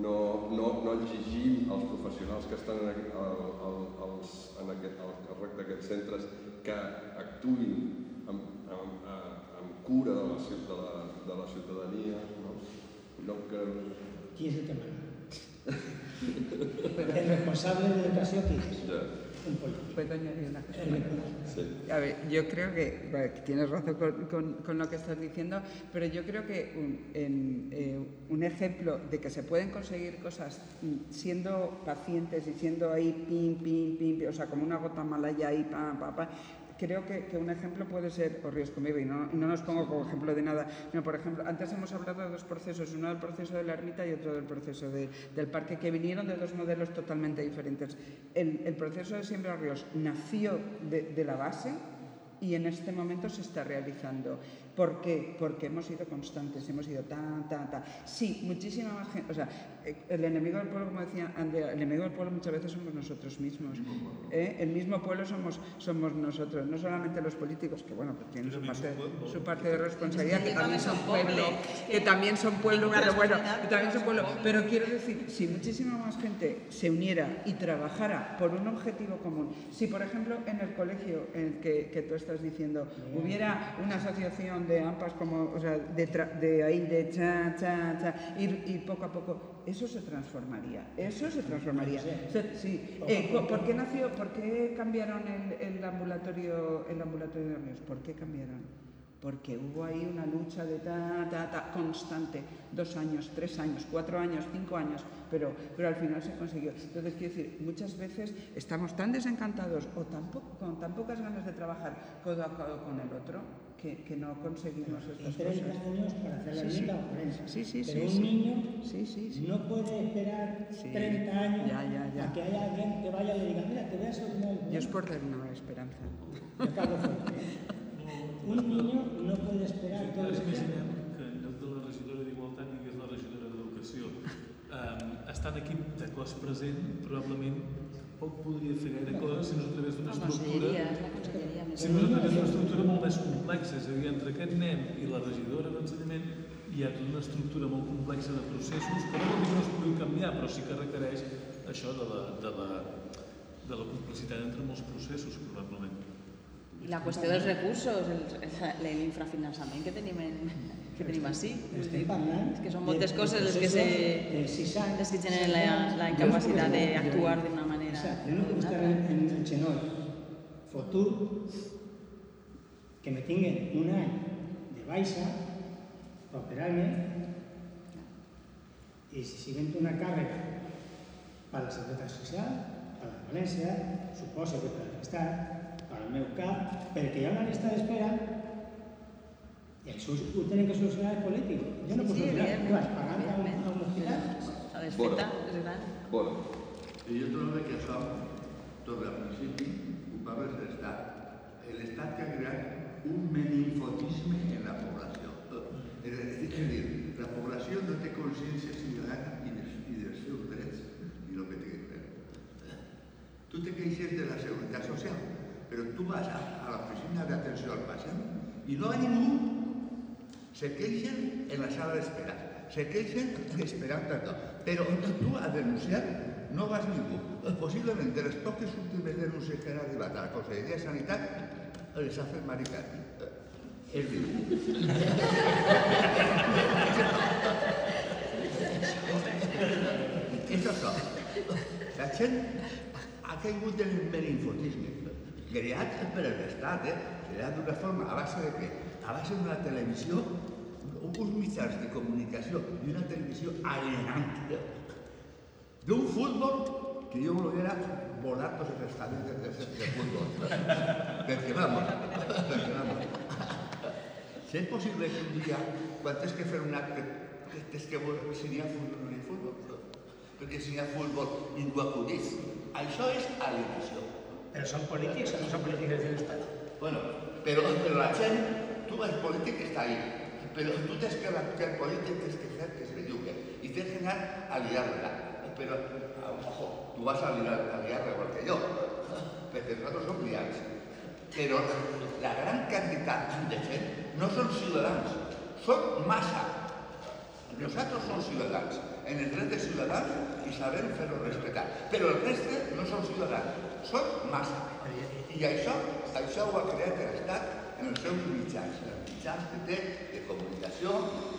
[SPEAKER 2] no, no, no exigim als professionals que estan en, aqu- al, en aquest, al càrrec d'aquests centres que actuïn amb, amb, amb, cura de la, de la, de la ciutadania, no? no que...
[SPEAKER 17] Qui és el que mana? El responsable de educació, qui és?
[SPEAKER 2] Ja.
[SPEAKER 17] Un polític.
[SPEAKER 8] ¿Puedo añadir una cosa?
[SPEAKER 2] Sí.
[SPEAKER 8] A ver, yo creo que, bueno, tienes razón con, con- con lo que estás diciendo, pero yo creo que un, en, eh, un ejemplo de que se pueden conseguir cosas mm, siendo pacientes y siendo ahí pim, pim, pim, pim, o sea, como una gota malaya ahí, pa, pa, pa, creo que, un ejemplo puede ser Orríos conmigo y no, no nos pongo como ejemplo de nada. No, por ejemplo, antes hemos hablado de dos procesos, uno del proceso de la ermita y otro del proceso de- del parque, que vinieron de dos modelos totalmente diferentes. El, proceso de Siembra Ríos nació de la base y en este momento se está realizando. ¿Por qué? Porque hemos sido constantes, hemos ido ta, ta, ta. Sí, muchísima más gente. O sea, eh, el enemigo del pueblo, como decía Andrea, el enemigo del pueblo muchas veces somos nosotros mismos. ¿eh? El mismo pueblo somos, somos nosotros, no solamente los políticos, que bueno, pues tienen su parte, su parte de responsabilidad, que también son pueblo, que también son pueblo, pero bueno, que también son pueblo. Pero quiero decir, si muchísima más gente se uniera y trabajara por un objetivo común, si por ejemplo en el colegio en el que, que tú estás diciendo hubiera una asociación de AMPAs como, o sea, de, de ahí, de cha, cha, cha, ir, ir poco a poco, eso se transformaría, eso se transformaría. Se- sí. Eh, ¿Por qué nació, por qué cambiaron el, el ambulatorio, el ambulatorio de Ríos? ¿Por qué cambiaron? porque hubo ahí una lucha de ta, ta, ta, constante, dos años, tres años, cuatro años, cinco años, pero, pero al final se consiguió. Entonces, quiero decir, muchas veces estamos tan desencantados o tan con tan pocas ganas de trabajar codo a codo con el otro que, que no conseguimos estas
[SPEAKER 17] 30
[SPEAKER 8] cosas.
[SPEAKER 17] años para hacer la
[SPEAKER 8] Sí,
[SPEAKER 17] vida
[SPEAKER 8] sí. Sí, sí,
[SPEAKER 17] Pero
[SPEAKER 8] sí,
[SPEAKER 17] un
[SPEAKER 8] sí.
[SPEAKER 17] niño
[SPEAKER 8] Sí, sí, sí.
[SPEAKER 17] no puede esperar
[SPEAKER 8] Sí.
[SPEAKER 17] 30 años
[SPEAKER 8] Ya, ya, ya.
[SPEAKER 17] a que haya alguien que vaya y le diga, mira, te voy a solucionar el
[SPEAKER 8] Yo es por dar una esperanza.
[SPEAKER 17] Un niño no puede esperar todo
[SPEAKER 6] Ara
[SPEAKER 17] el.
[SPEAKER 6] Um, estant aquí de cos present, probablement poc podria fer gaire cosa si no a través d'una estructura... Si no a través d'una estructura molt més complexa, és a dir, entre aquest nen i la regidora d'ensenyament hi ha tota una estructura molt complexa de processos que no vol dir que no es puguin canviar, però sí que requereix això de la, de la, de la complicitat entre molts processos, probablement.
[SPEAKER 14] I la qüestió dels recursos, l'infrafinançament que tenim, en, que tenim així. Vull dir, és que són moltes coses les que, se, les que generen la, la incapacitat d'actuar d'una manera.
[SPEAKER 17] Exacte, no puc estar en, el genoll fotut que me tinguen un any de baixa per operar-me i si siguent una càrrega per la Seguretat Social, per la València, suposo que per l'Estat, per al meu cap, perquè hi ha una llista d'espera això ho tenen que solucionar els polítics. Jo no
[SPEAKER 14] Sí,
[SPEAKER 17] puc
[SPEAKER 14] sí,
[SPEAKER 17] solucionar. Què vas pagant a un,
[SPEAKER 14] evidentment.
[SPEAKER 17] a un hospital?
[SPEAKER 14] La desfeta és gran.
[SPEAKER 3] Bueno,
[SPEAKER 12] I jo trobo que això, tot al principi, ho parla l'Estat. L'Estat que ha creat un meninfotisme en la població. És a dir, la població no té consciència ciutadana i dels, i dels seus drets i el que té que fer. Tu te queixes de la seguretat social, però tu vas a, a l'oficina d'atenció al pacient i no va ningú. Se queixen en la sala d'espera, se queixen esperant tanto. Però tu a denunciar no vas ningú. Possiblement de les poques últimes denúncies que han arribat a la Conselleria de Sanitat les ha fet Maricat. És dir, és això. La gent ha caigut en el meninfotisme, creat per l'Estat, eh? creat d'una forma a base de què? A base d'una televisió, uns mitjans de comunicació i una televisió alienant. D'un futbol que jo volviera volar tots els estadis de, de, de futbol. Perquè vamos, perquè vamos. Si és possible que un dia, quan tens que fer un acte, que tens que veure si n'hi ha futbol o no hi ha futbol, perquè si n'hi ha futbol ningú acudís. Això és alienació.
[SPEAKER 17] Però són polítics o no són polítics de l'Estat?
[SPEAKER 12] Bueno, però, però la gent, tu el polític està ahí, però tu tens que, el polític tens que fer que es bellugue i tens que anar a liar-la. Però, ojo, tu vas a liar, liar-la igual que jo, perquè nosaltres som liats. Però la gran quantitat de gent no són ciutadans, són massa. Nosaltres som ciutadans, en el dret de ciutadans i sabem fer-ho respectar. Però el reste no són ciutadans, són massa. I això, això ho ha creat l'Estat en els seus mitjans, que té de comunicació,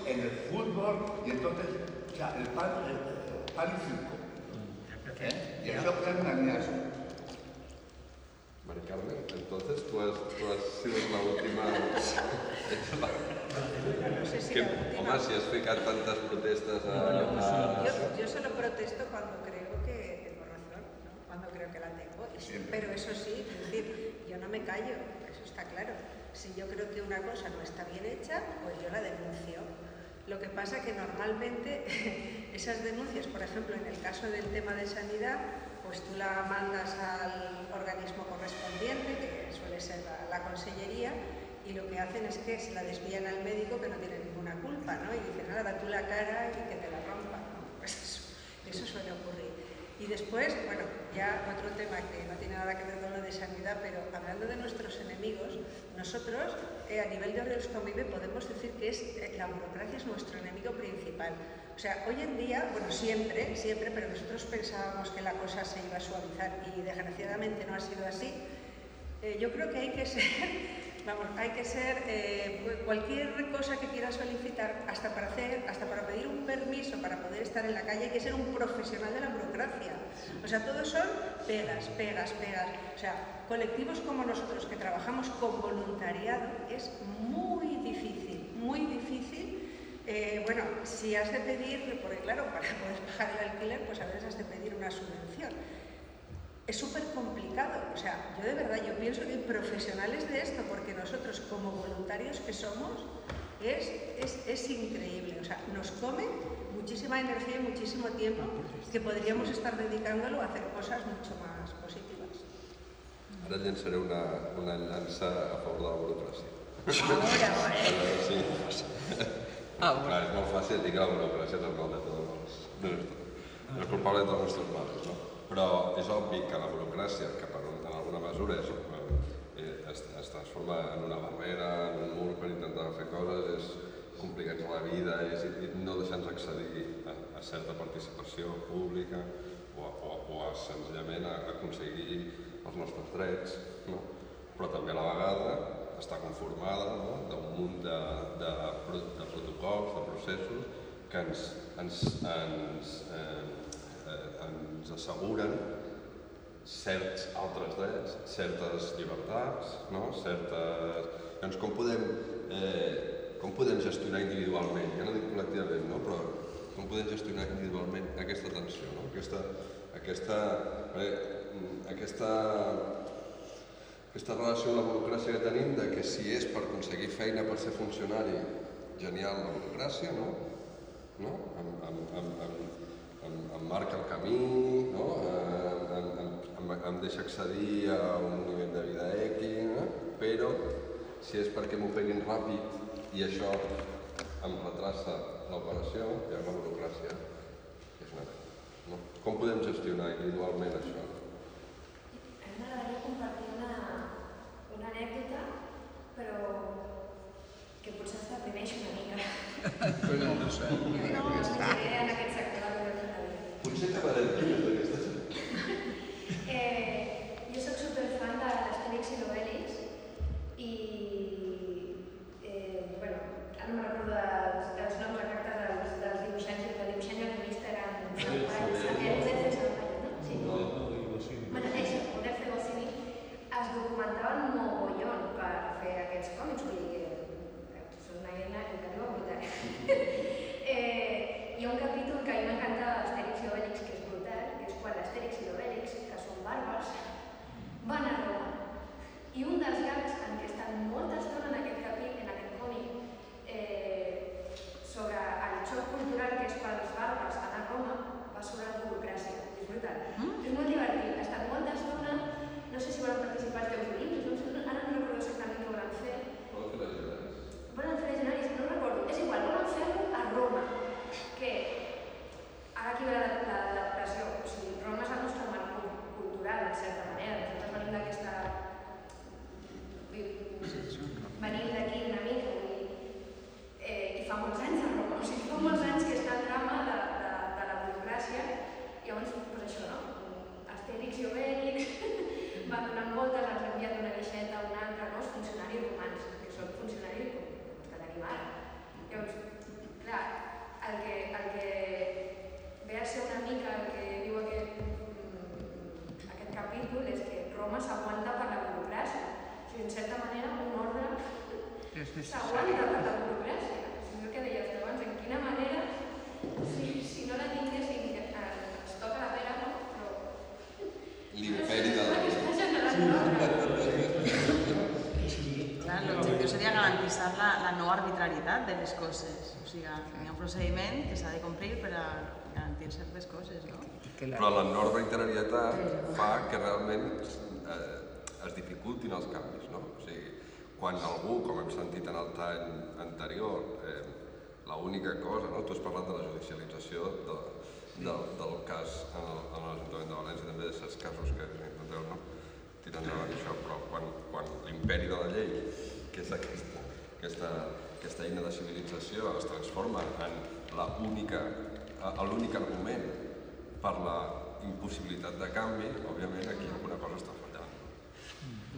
[SPEAKER 12] en el futbol i en tot el, o sea, el pan, el, el pan y circo. ¿Eh? I això crea una aliança.
[SPEAKER 2] Mari Carmen, entonces tú has, tú has sido la última... que, home, si has ficat tantes protestes a... a...
[SPEAKER 18] Yo, yo solo protesto cuando creo que tengo razón, ¿no? cuando creo que la tengo. Y sí, pero eso sí, es decir, yo no me callo, eso está claro. Si yo creo que una cosa no está bien hecha, pues yo la denuncio. Lo que pasa que normalmente esas denuncias, por ejemplo, en el caso del tema de sanidad, pues tú la mandas al organismo correspondiente, que suele ser la, consellería, y lo que hacen es que se la desvían al médico que no tiene ninguna culpa, ¿no? Y dicen, nada, da tú la cara y que te la rompa. Pues eso, eso suele ocurrir. Y después, bueno, ya otro tema que no tiene nada que ver con lo de sanidad, pero hablando de nuestros enemigos, nosotros eh, a nivel de Orioles Convive podemos decir que es, eh, la burocracia es nuestro enemigo principal. O sea, hoy en día, bueno, siempre, siempre, pero nosotros pensábamos que la cosa se iba a suavizar y desgraciadamente no ha sido así. Eh, yo creo que hay que ser, vamos, hay que ser eh, cualquier cosa que quieras solicitar, hasta para hacer, hasta para pedir un permiso para poder estar en la calle, hay que ser un profesional de la burocracia. O sea, todos son pegas, pegas, pegas. O sea, colectivos como nosotros que trabajamos con voluntariado es muy muy difícil. Eh, bueno, si has de pedir, porque claro, para poder pagar el alquiler, pues a veces has de pedir una subvención. Es súper complicado, o sea, yo de verdad, yo pienso que profesionales de esto, porque nosotros como voluntarios que somos, es, es, es increíble, o sea, nos come muchísima energía y muchísimo tiempo que podríamos estar dedicándolo a hacer cosas mucho más positivas.
[SPEAKER 2] Ara llançaré una, una llança a favor de la burocràcia.
[SPEAKER 18] Ahora, ahora.
[SPEAKER 2] Sí. Ah, Clar, és molt fàcil dir que la burocràcia és el mal de tots els... No és culpable de tots els nostres males, no? Però és obvi que la burocràcia, que per, en alguna mesura és, eh, es, es transforma en una barrera, en un mur per intentar fer coses, és complicar-nos la vida, és i no deixar-nos accedir a, a certa participació pública o, o, o a, senzillament a, aconseguir els nostres drets, no? però també a la vegada està conformada no? d'un munt de, de, de protocols, de processos que ens, ens, ens, eh, eh, ens asseguren certs altres drets, certes llibertats, no? certes... Doncs com podem, eh, com podem gestionar individualment, ja no dic col·lectivament, no? però com podem gestionar individualment aquesta tensió, no? aquesta, aquesta, eh, aquesta, aquesta relació amb la burocràcia que tenim de que si és per aconseguir feina per ser funcionari, genial la burocràcia, no? no? Em, em, em, em, em, em marca el camí, no? em, em, em, em, deixa accedir a un nivell de vida X, no? però si és perquè m'ho peguin ràpid i això em retrassa l'operació, hi ha una burocràcia que és una pena. No? Com podem gestionar individualment això?
[SPEAKER 19] A mi m'agradaria compartir una, una anècdota, però que potser es deprimeix una mica.
[SPEAKER 3] Però no sé.
[SPEAKER 19] No, m'estiré en aquest sector de la
[SPEAKER 2] Potser acabarem primer d'aquestes.
[SPEAKER 19] Eh, jo de l'Astèrix i l'Obélix i, eh, bueno, no me'n recordo dels, dels noms
[SPEAKER 14] garantir certes coses, no?
[SPEAKER 2] Però la no arbitrarietat fa que realment eh, es dificultin els canvis, no? O sigui, quan algú, com hem sentit en el tall anterior, eh, l'única cosa, no? tu has parlat de la judicialització de, del, del cas en el- en l'Ajuntament de València, també de certs casos que intenteu no? tirar endavant això, però quan, quan l'imperi de la llei, que és aquesta, aquesta, aquesta eina de civilització, es transforma en la única, a- l'únic argument per la impossibilitat de canvi, òbviament aquí alguna cosa està fallant.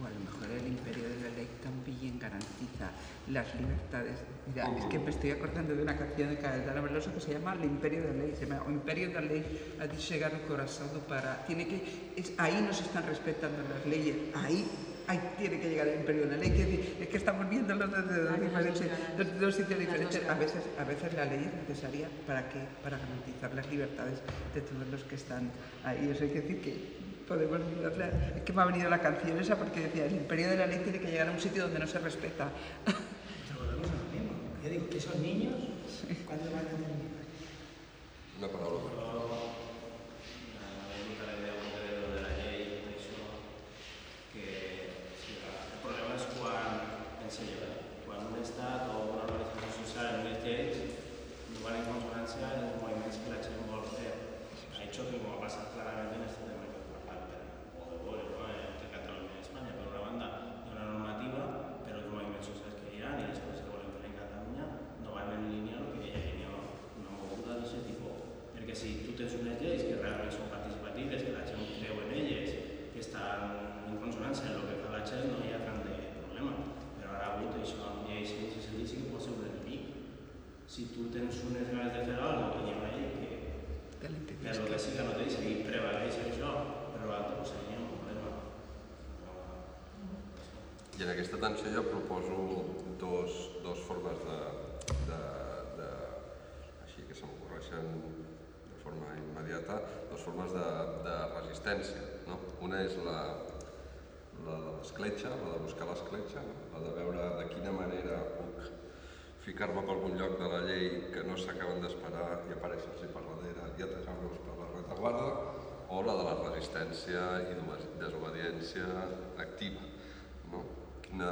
[SPEAKER 8] O a lo mejor el imperio de la ley también garantiza las libertades. Mira, es que me estoy acordando de una canción de Caetano Veloso que se llama El imperio de la ley. Se llama O imperio de la ley ha de llegar el corazón para... Tiene que... Es, ahí no se están respetando las leyes, ahí
[SPEAKER 14] ay, tiene que llegar el imperio de la ley. Quiero decir, es que estamos viendo los dos, diferentes, sitios diferentes. A veces, a veces la ley es necesaria para qué? Para garantizar las libertades de todos los que están ahí. Eso hay que decir que podemos mirarla. Es que me ha venido la canción esa porque decía, el imperio de la ley tiene que llegar a un sitio donde no se respeta.
[SPEAKER 17] Volvemos a lo mismo. Yo digo que esos niños, ¿cuándo van a terminar?
[SPEAKER 2] Una paraula.
[SPEAKER 20] El problema és quan ensenya, quan un estat o una organització social en les lleis no van en consonància amb els moviments que la gent vol fer. Ha hecho que, como ha pasado claramente en este tema que parte o de Bore, ¿no? entre Cataluña y España, por una banda, hay una normativa, pero los movimientos sociales que irán y después se vuelven a en Cataluña no van en línea lo que ella tenía una moguda de ese tipo. Perquè si tu tens unes lleis que realment són participatives, que la gent creu en elles, que estan en consonància amb el que fa la gent, no hi ha tant de problema. Però ara ha hagut això amb lleis sense sentit sí que pot ser un enemic. Si tu tens unes ganes de fer alguna cosa, hi ha una llei que per lo que siga no te dice i prevaleix això, però l'altre pues seria un problema.
[SPEAKER 2] I en aquesta tensió jo proposo dos, dos formes de, de, de així que se m'ocorreixen de forma immediata, dues formes de, de resistència. No? Una és la, la de l'escletxa, la de buscar l'escletxa, no? la de veure de quina manera puc ficar-me per algun lloc de la llei que no s'acaben d'esperar i per darrere i atejar-los per la retaguarda, o la de la resistència i desobediència activa. No? Quina,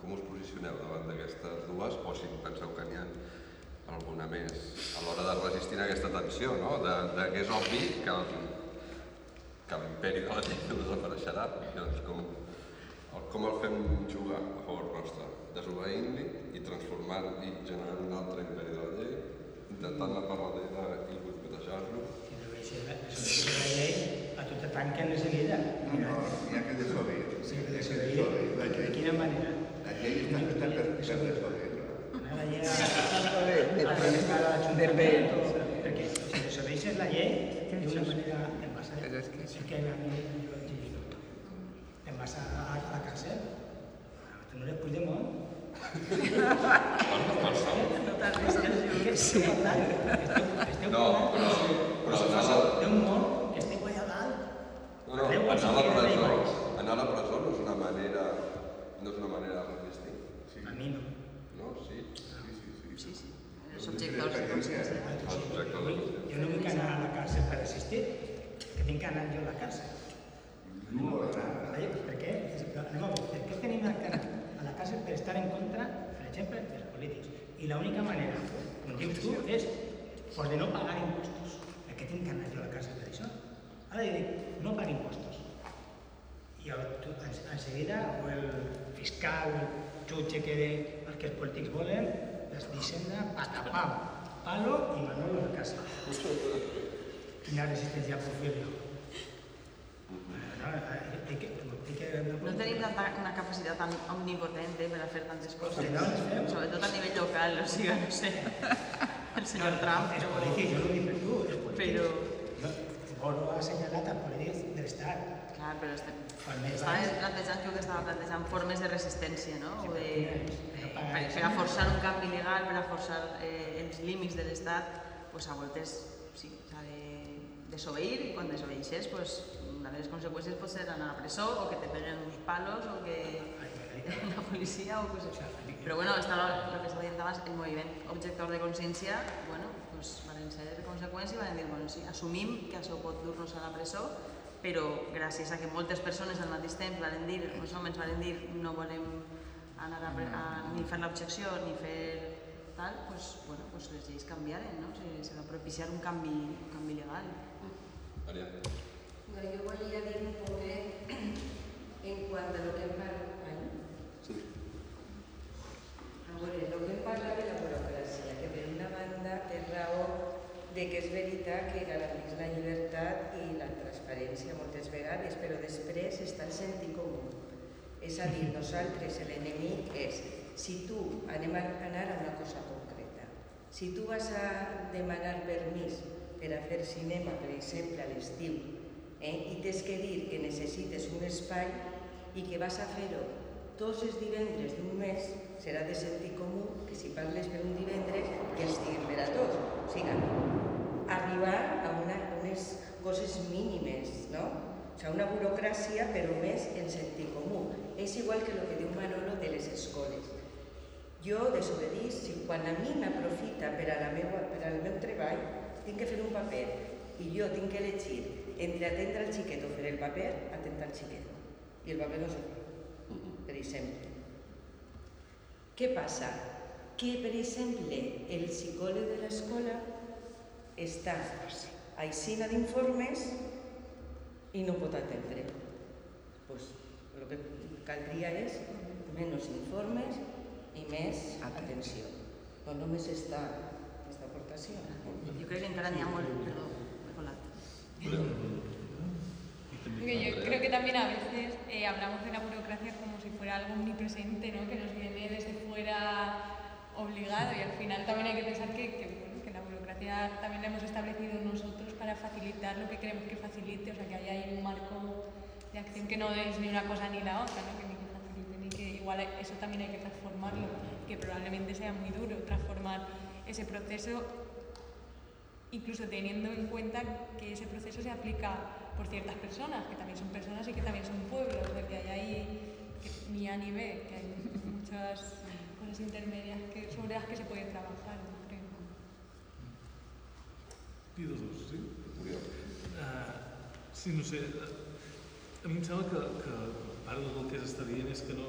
[SPEAKER 2] com us posicioneu davant d'aquestes dues, o si penseu que n'hi ha alguna més a l'hora de resistir aquesta tensió, no? de, de que és obvi que, que l'imperi de la llei desapareixerà. Llavors, com, com el fem jugar a favor nostre? Desobeint-li i transformant i generant un altre imperi de la llei, intentant anar per darrere i boicotejar-lo.
[SPEAKER 17] Si desobedeixes la llei, a tu te tanquen de seguida.
[SPEAKER 12] No, no, hi ha que desobeir.
[SPEAKER 17] Sí,
[SPEAKER 12] ha que
[SPEAKER 17] desobeir.
[SPEAKER 12] desobeir la
[SPEAKER 17] ¿De quina manera?
[SPEAKER 12] La llei està feta per, per desobeir-la.
[SPEAKER 17] La llei Depèn. Perquè si desobeixes la llei, d'una manera en base a... És que a mi jo t'hi dic, en base a, a la càrcel, tu no eres Puigdemont.
[SPEAKER 2] No
[SPEAKER 17] t'has vist, sí.
[SPEAKER 2] No, però, però anar a la,
[SPEAKER 17] D'un món que estic allà dalt.
[SPEAKER 2] no, no, anar a la presó, anar a la presó no és una manera, no és una manera de resistir. Sí.
[SPEAKER 17] A mi no.
[SPEAKER 2] No, sí. Sí, sí, sí.
[SPEAKER 14] Sí, sí. Els objectors de consciència.
[SPEAKER 17] Jo no vull anar a la càrcel per assistir, que tinc que anar jo a la càrcel.
[SPEAKER 12] No anar.
[SPEAKER 17] Vale, per què? És anem a veure, per què tenim la càrcel per estar en contra, per exemple, dels polítics? I l'única manera, com dius tu, és por de no pagar impostos. Per què tinc que anar jo a la càrcel per això? Ara jo dic, no pagar impostos. I el, tu, en, en seguida, o el fiscal, el jutge que de, el que els polítics volen, les d'Hisenda, patapam, palo i Manolo a casa. Quina resistència puc fer jo? No, eh,
[SPEAKER 14] No tenim tanta, una capacitat tan omnipotente per a fer tantes coses.
[SPEAKER 17] No.
[SPEAKER 14] Sobretot a nivell local, o sigui, no sé. El senyor Trump.
[SPEAKER 17] Els polítics, jo no dic per tu, els polítics.
[SPEAKER 14] Però...
[SPEAKER 17] Bolo ha assenyalat els polítics de l'Estat.
[SPEAKER 14] Clar, però estem,
[SPEAKER 17] baix.
[SPEAKER 14] plantejant, jo que estava plantejant formes de resistència, no? O de,
[SPEAKER 17] no
[SPEAKER 14] per, per a forçar un canvi legal, per a forçar eh, els límits de l'Estat, pues a voltes sí, s'ha de desobeir i quan desobeixes, pues, una de les conseqüències pot ser anar a presó o que te peguen uns palos o que la policia o coses així. Però bueno, està lo que s'ha dit abans, el moviment objector de consciència, bueno, pues, van ser conseqüències i van dir, bueno, sí, assumim que això pot dur-nos a la presó, però gràcies a que moltes persones al mateix temps van dir, els homes van dir no volem anar a, a, ni fer l'objecció ni fer tal, pues, bueno, pues les lleis canviaren, no? Se, se va propiciar un canvi, un canvi legal.
[SPEAKER 2] Maria.
[SPEAKER 21] No, yo volia dir un poquet en quant a lo que hem parlat. Ai?
[SPEAKER 2] Sí.
[SPEAKER 21] A veure, el que hem parlat de la burocràcia, que per una banda té raó de que és veritat que garanteix la llibertat i la transparència moltes vegades, però després està el sentit comú. És a dir, nosaltres, l'enemic és, si tu anem a anar a una cosa concreta, si tu vas a demanar permís per a fer cinema, per exemple, a l'estiu, eh, i tens que dir que necessites un espai, i que vas a fer-ho tots els divendres d'un mes, serà de sentit comú que si parles per un divendres que els diguin per a tots. O sigui, arribar a una, unes coses mínimes, no? O sigui, una burocràcia però més en sentit comú. És igual que el que diu Manolo de les escoles. Jo desobedís, si quan a mi m'aprofita per, a la meua, per al meu treball, tinc que fer un paper i jo tinc que elegir entre atendre el xiquet o fer el paper, atendre el xiquet. I el paper no se fa, per exemple. Què passa? Que, per exemple, el psicòleg de l'escola està aixina d'informes i no pot atendre. Pues, el que caldria és menys informes i més atenció. No només està aquesta aportació.
[SPEAKER 14] Jo crec que encara n'hi ha molt... Perdó, colat.
[SPEAKER 9] Porque yo creo que también a veces eh, hablamos de la burocracia como si fuera algo omnipresente, ¿no? que nos viene desde fuera obligado y al final también hay que pensar que, bueno, que la burocracia también la hemos establecido nosotros para facilitar lo que queremos que facilite, o sea que ahí hay un marco de acción que no es ni una cosa ni la otra, ¿no? que ni que facilite ni que igual eso también hay que transformarlo, que probablemente sea muy duro transformar ese proceso incluso teniendo en cuenta que ese proceso se aplica por ciertas personas, que también son personas y que también son pueblos, o sea, que hay ahí que, ni A ni B, que hay muchas cosas intermedias que, sobre las que se puede trabajar, creo.
[SPEAKER 6] Pido dos, sí? Uh, sí, no sé, a mi em sembla que, que part del que s'està dient és que no,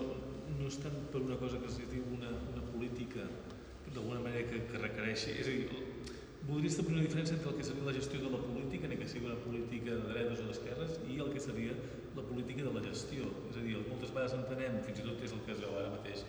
[SPEAKER 6] no és tant per una cosa que es diu una, una política d'alguna manera que, que requereixi, és a dir, voldria establir una diferència entre el que seria la gestió de la política, ni que sigui una política de dretes o d'esquerres, i el que seria la política de la gestió. És a dir, moltes vegades entenem, fins i tot és el que es veu ara mateix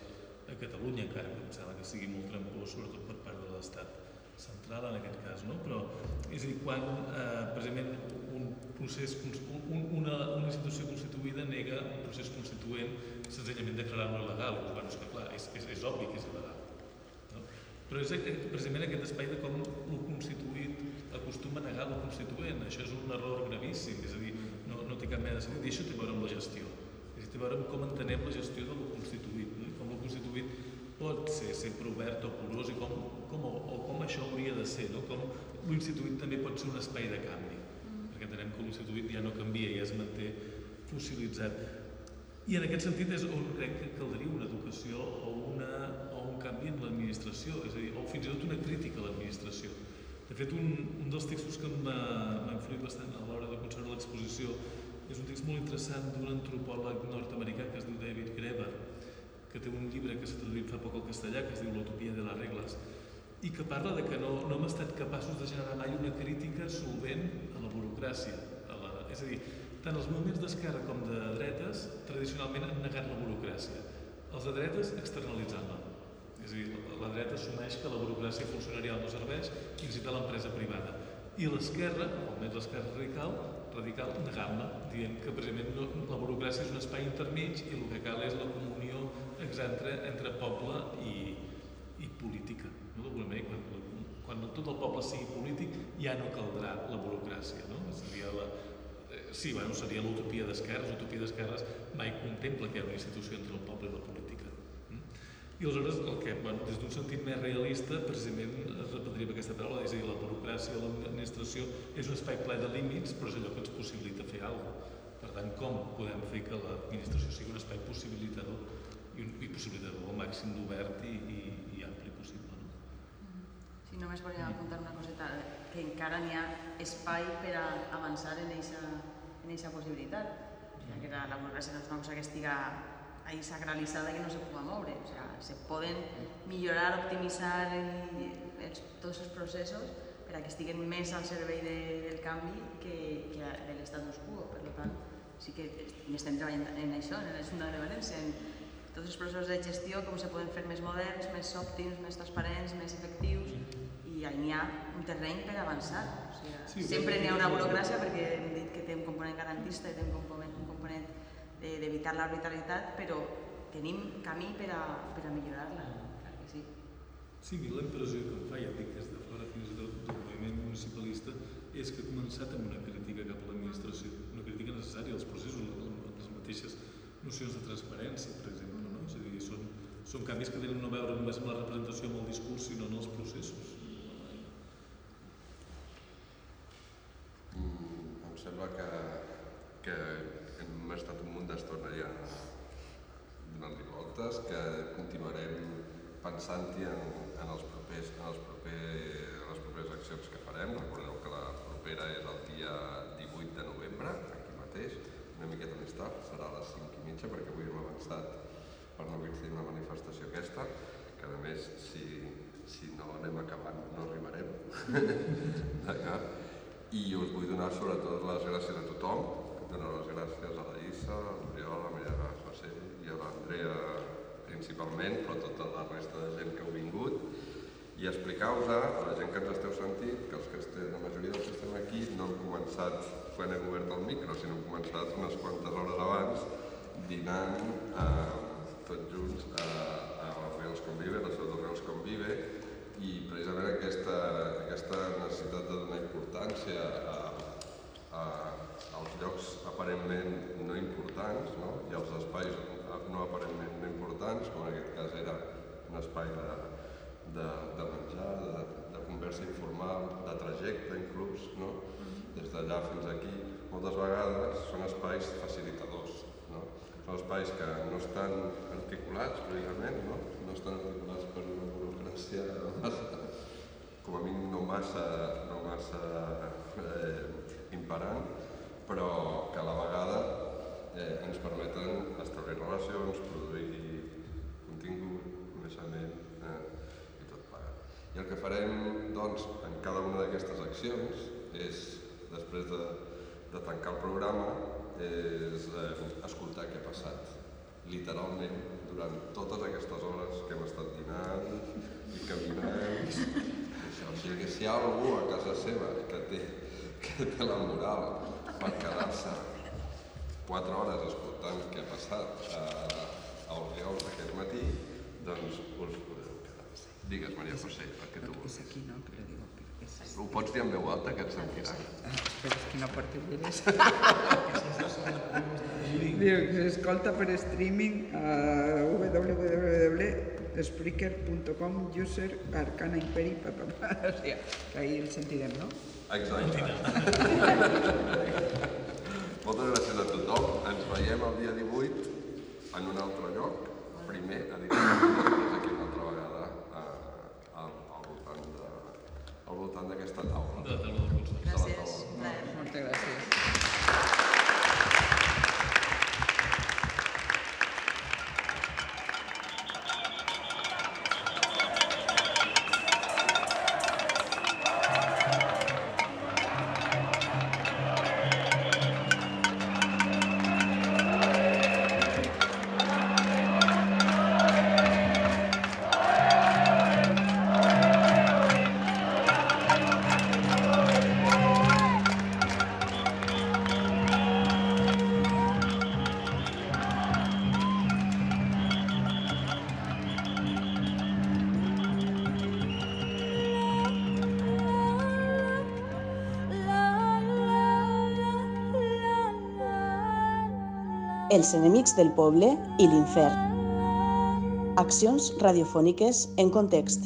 [SPEAKER 6] a Catalunya, encara que em sembla que sigui molt trampós, sobretot per part de l'Estat central en aquest cas, no? però és a dir, quan eh, precisament un procés, un, una, una institució constituïda nega un procés constituent senzillament declarar-lo il·legal, doncs, bueno, és que clar, és, és, és obvi que és il·legal. Però és precisament aquest espai de com el constituït acostuma a negar el constituent. Això és un error gravíssim, és a dir, no, no té cap mena de sentit. I això té a veure amb la gestió. És a dir, té a veure amb com entenem la gestió del constituït. No? Com el constituït pot ser sempre obert o porós i com, com, o, o com això hauria de ser. No? Com l'instituït també pot ser un espai de canvi. Perquè entenem que l'instituït ja no canvia, ja es manté fossilitzat. I en aquest sentit és on crec que caldria una educació o un canvi en l'administració, és a dir, o fins i tot una crítica a l'administració. De fet, un, un dels textos que m'ha influït bastant a l'hora de concebre l'exposició és un text molt interessant d'un antropòleg nord-americà que es diu David Graeber, que té un llibre que s'ha traduït fa poc al castellà, que es diu L'utopia de les regles, i que parla de que no, no hem estat capaços de generar mai una crítica solvent a la burocràcia. A la, és a dir, tant els moviments d'esquerra com de dretes tradicionalment han negat la burocràcia. Els de dretes externalitzant-la. És a dir, la, dreta assumeix que la burocràcia funcionarial no serveix i incita l'empresa privada. I l'esquerra, almenys l'esquerra radical, radical negant-la, dient que precisament no, la burocràcia és un espai intermig i el que cal és la comunió entre, entre poble i, i política. No? D'alguna manera, quan, quan tot el poble sigui polític ja no caldrà la burocràcia. No? Seria la, sí, bueno, seria l'utopia d'esquerres. L'utopia d'esquerres mai contempla que hi ha una institució entre el poble i la política. I aleshores, el que, bueno, des d'un sentit més realista, precisament es repetiria aquesta paraula, és a dir, la burocràcia l'administració és un espai ple de límits, però és allò que ens possibilita fer alguna cosa. Per tant, com podem fer que l'administració sigui un espai possibilitador i, un, i possibilitador al màxim d'obert i, i, i ampli possible. No?
[SPEAKER 14] Sí, només volia apuntar una coseta, que encara n'hi ha espai per a avançar en aquesta possibilitat. Sigui, que la, la burocràcia no és una cosa que estiga ahí sacralitzada que no se pugui moure. O sigui, se poden millorar, optimitzar els, tots els processos per a que estiguen més al servei de, del canvi que, que de l'estatus quo. Per tant, sí que estem treballant en això, en l'Ajuntament de València, en tots els processos de gestió, com se poden fer més moderns, més òptims, més transparents, més efectius, i n'hi ha un terreny per avançar. O sigui, sí, sempre n'hi ha una burocràcia perquè hem dit que té un component garantista i té un component d'evitar l'arbitrarietat, però tenim camí per a, per a millorar-la. Clar que sí.
[SPEAKER 6] Sí, la impressió que em fa, ja dic des de fora fins i tot del moviment municipalista, és que ha començat amb una crítica cap a l'administració, una crítica necessària als processos, les mateixes nocions de transparència, per exemple, no? És a dir, són, són canvis que tenen no a veure només amb la representació, amb el discurs, sinó en els processos.
[SPEAKER 2] Mm, em sembla que, que hem estat un munt d'estona ja donant-li voltes, que continuarem pensant-hi en, en, els propers, en, els proper, en les properes accions que farem. Recordeu que la propera és el dia 18 de novembre, aquí mateix, una miqueta més tard, serà a les 5 i mitja, perquè avui hem avançat per no coincidir una manifestació aquesta, que a més, si, si no anem acabant, no arribarem. I us vull donar sobretot les gràcies a tothom, donar les gràcies a la Issa, a l'Oriol, a Maria José i a l'Andrea principalment, però tota la resta de gent que heu vingut, i explicar-vos a la gent que ens esteu sentint que els que estem, la majoria dels que estem aquí no hem començat quan hem obert el micro, sinó hem començat unes quantes hores abans dinant eh, tots junts a, a Reals Convive, a la seu de Convive, i precisament aquesta, aquesta necessitat de donar importància a, a, als llocs aparentment no importants no? i als espais no aparentment no importants, com en aquest cas era un espai de, de, de menjar, de, de conversa informal, de trajecte inclús, no? des d'allà fins aquí, moltes vegades són espais facilitadors. No? Són espais que no estan articulats precisament, no, no estan articulats per una burocràcia massa, com a mínim no massa, no massa eh, imperant, però que a la vegada eh, ens permeten establir relacions, produir contingut, coneixement eh, i tot plegat. I el que farem doncs, en cada una d'aquestes accions és, després de, de tancar el programa, és eh, escoltar què ha passat. Literalment, durant totes aquestes hores que hem estat dinant i caminant, això, o sigui que si hi ha algú a casa seva que té, que té la moral per quedar-se quatre hores escoltant què ha passat a, a Oriols aquest matí, doncs us podeu quedar. Digues, Maria José, per què tu
[SPEAKER 8] vols? aquí no, però digo, que és...
[SPEAKER 2] Ho pots dir en veu alta, que et sentiran.
[SPEAKER 8] Ah, espera, és que no porto ulleres. Diu que s'escolta per streaming a www.spreaker.com user arcana imperi pa, pa, pa. O sigui, que ahir el sentirem, no?
[SPEAKER 2] Exacte. Moltes gràcies a tothom. Ens veiem el dia 18 en un altre lloc. Primer a dir aquí una altra vegada eh, al, al voltant de, al voltant d'aquesta taula.
[SPEAKER 6] De la taula del consell.
[SPEAKER 8] Gràcies. Moltes gràcies.
[SPEAKER 22] Els enemics del poble i l'infern. Accions radiofòniques en context.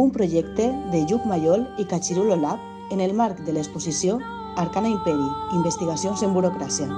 [SPEAKER 22] Un projecte de Lluc Mayol i Cachirulo Lab en el marc de l'exposició Arcana Imperi, investigacions en burocràcia.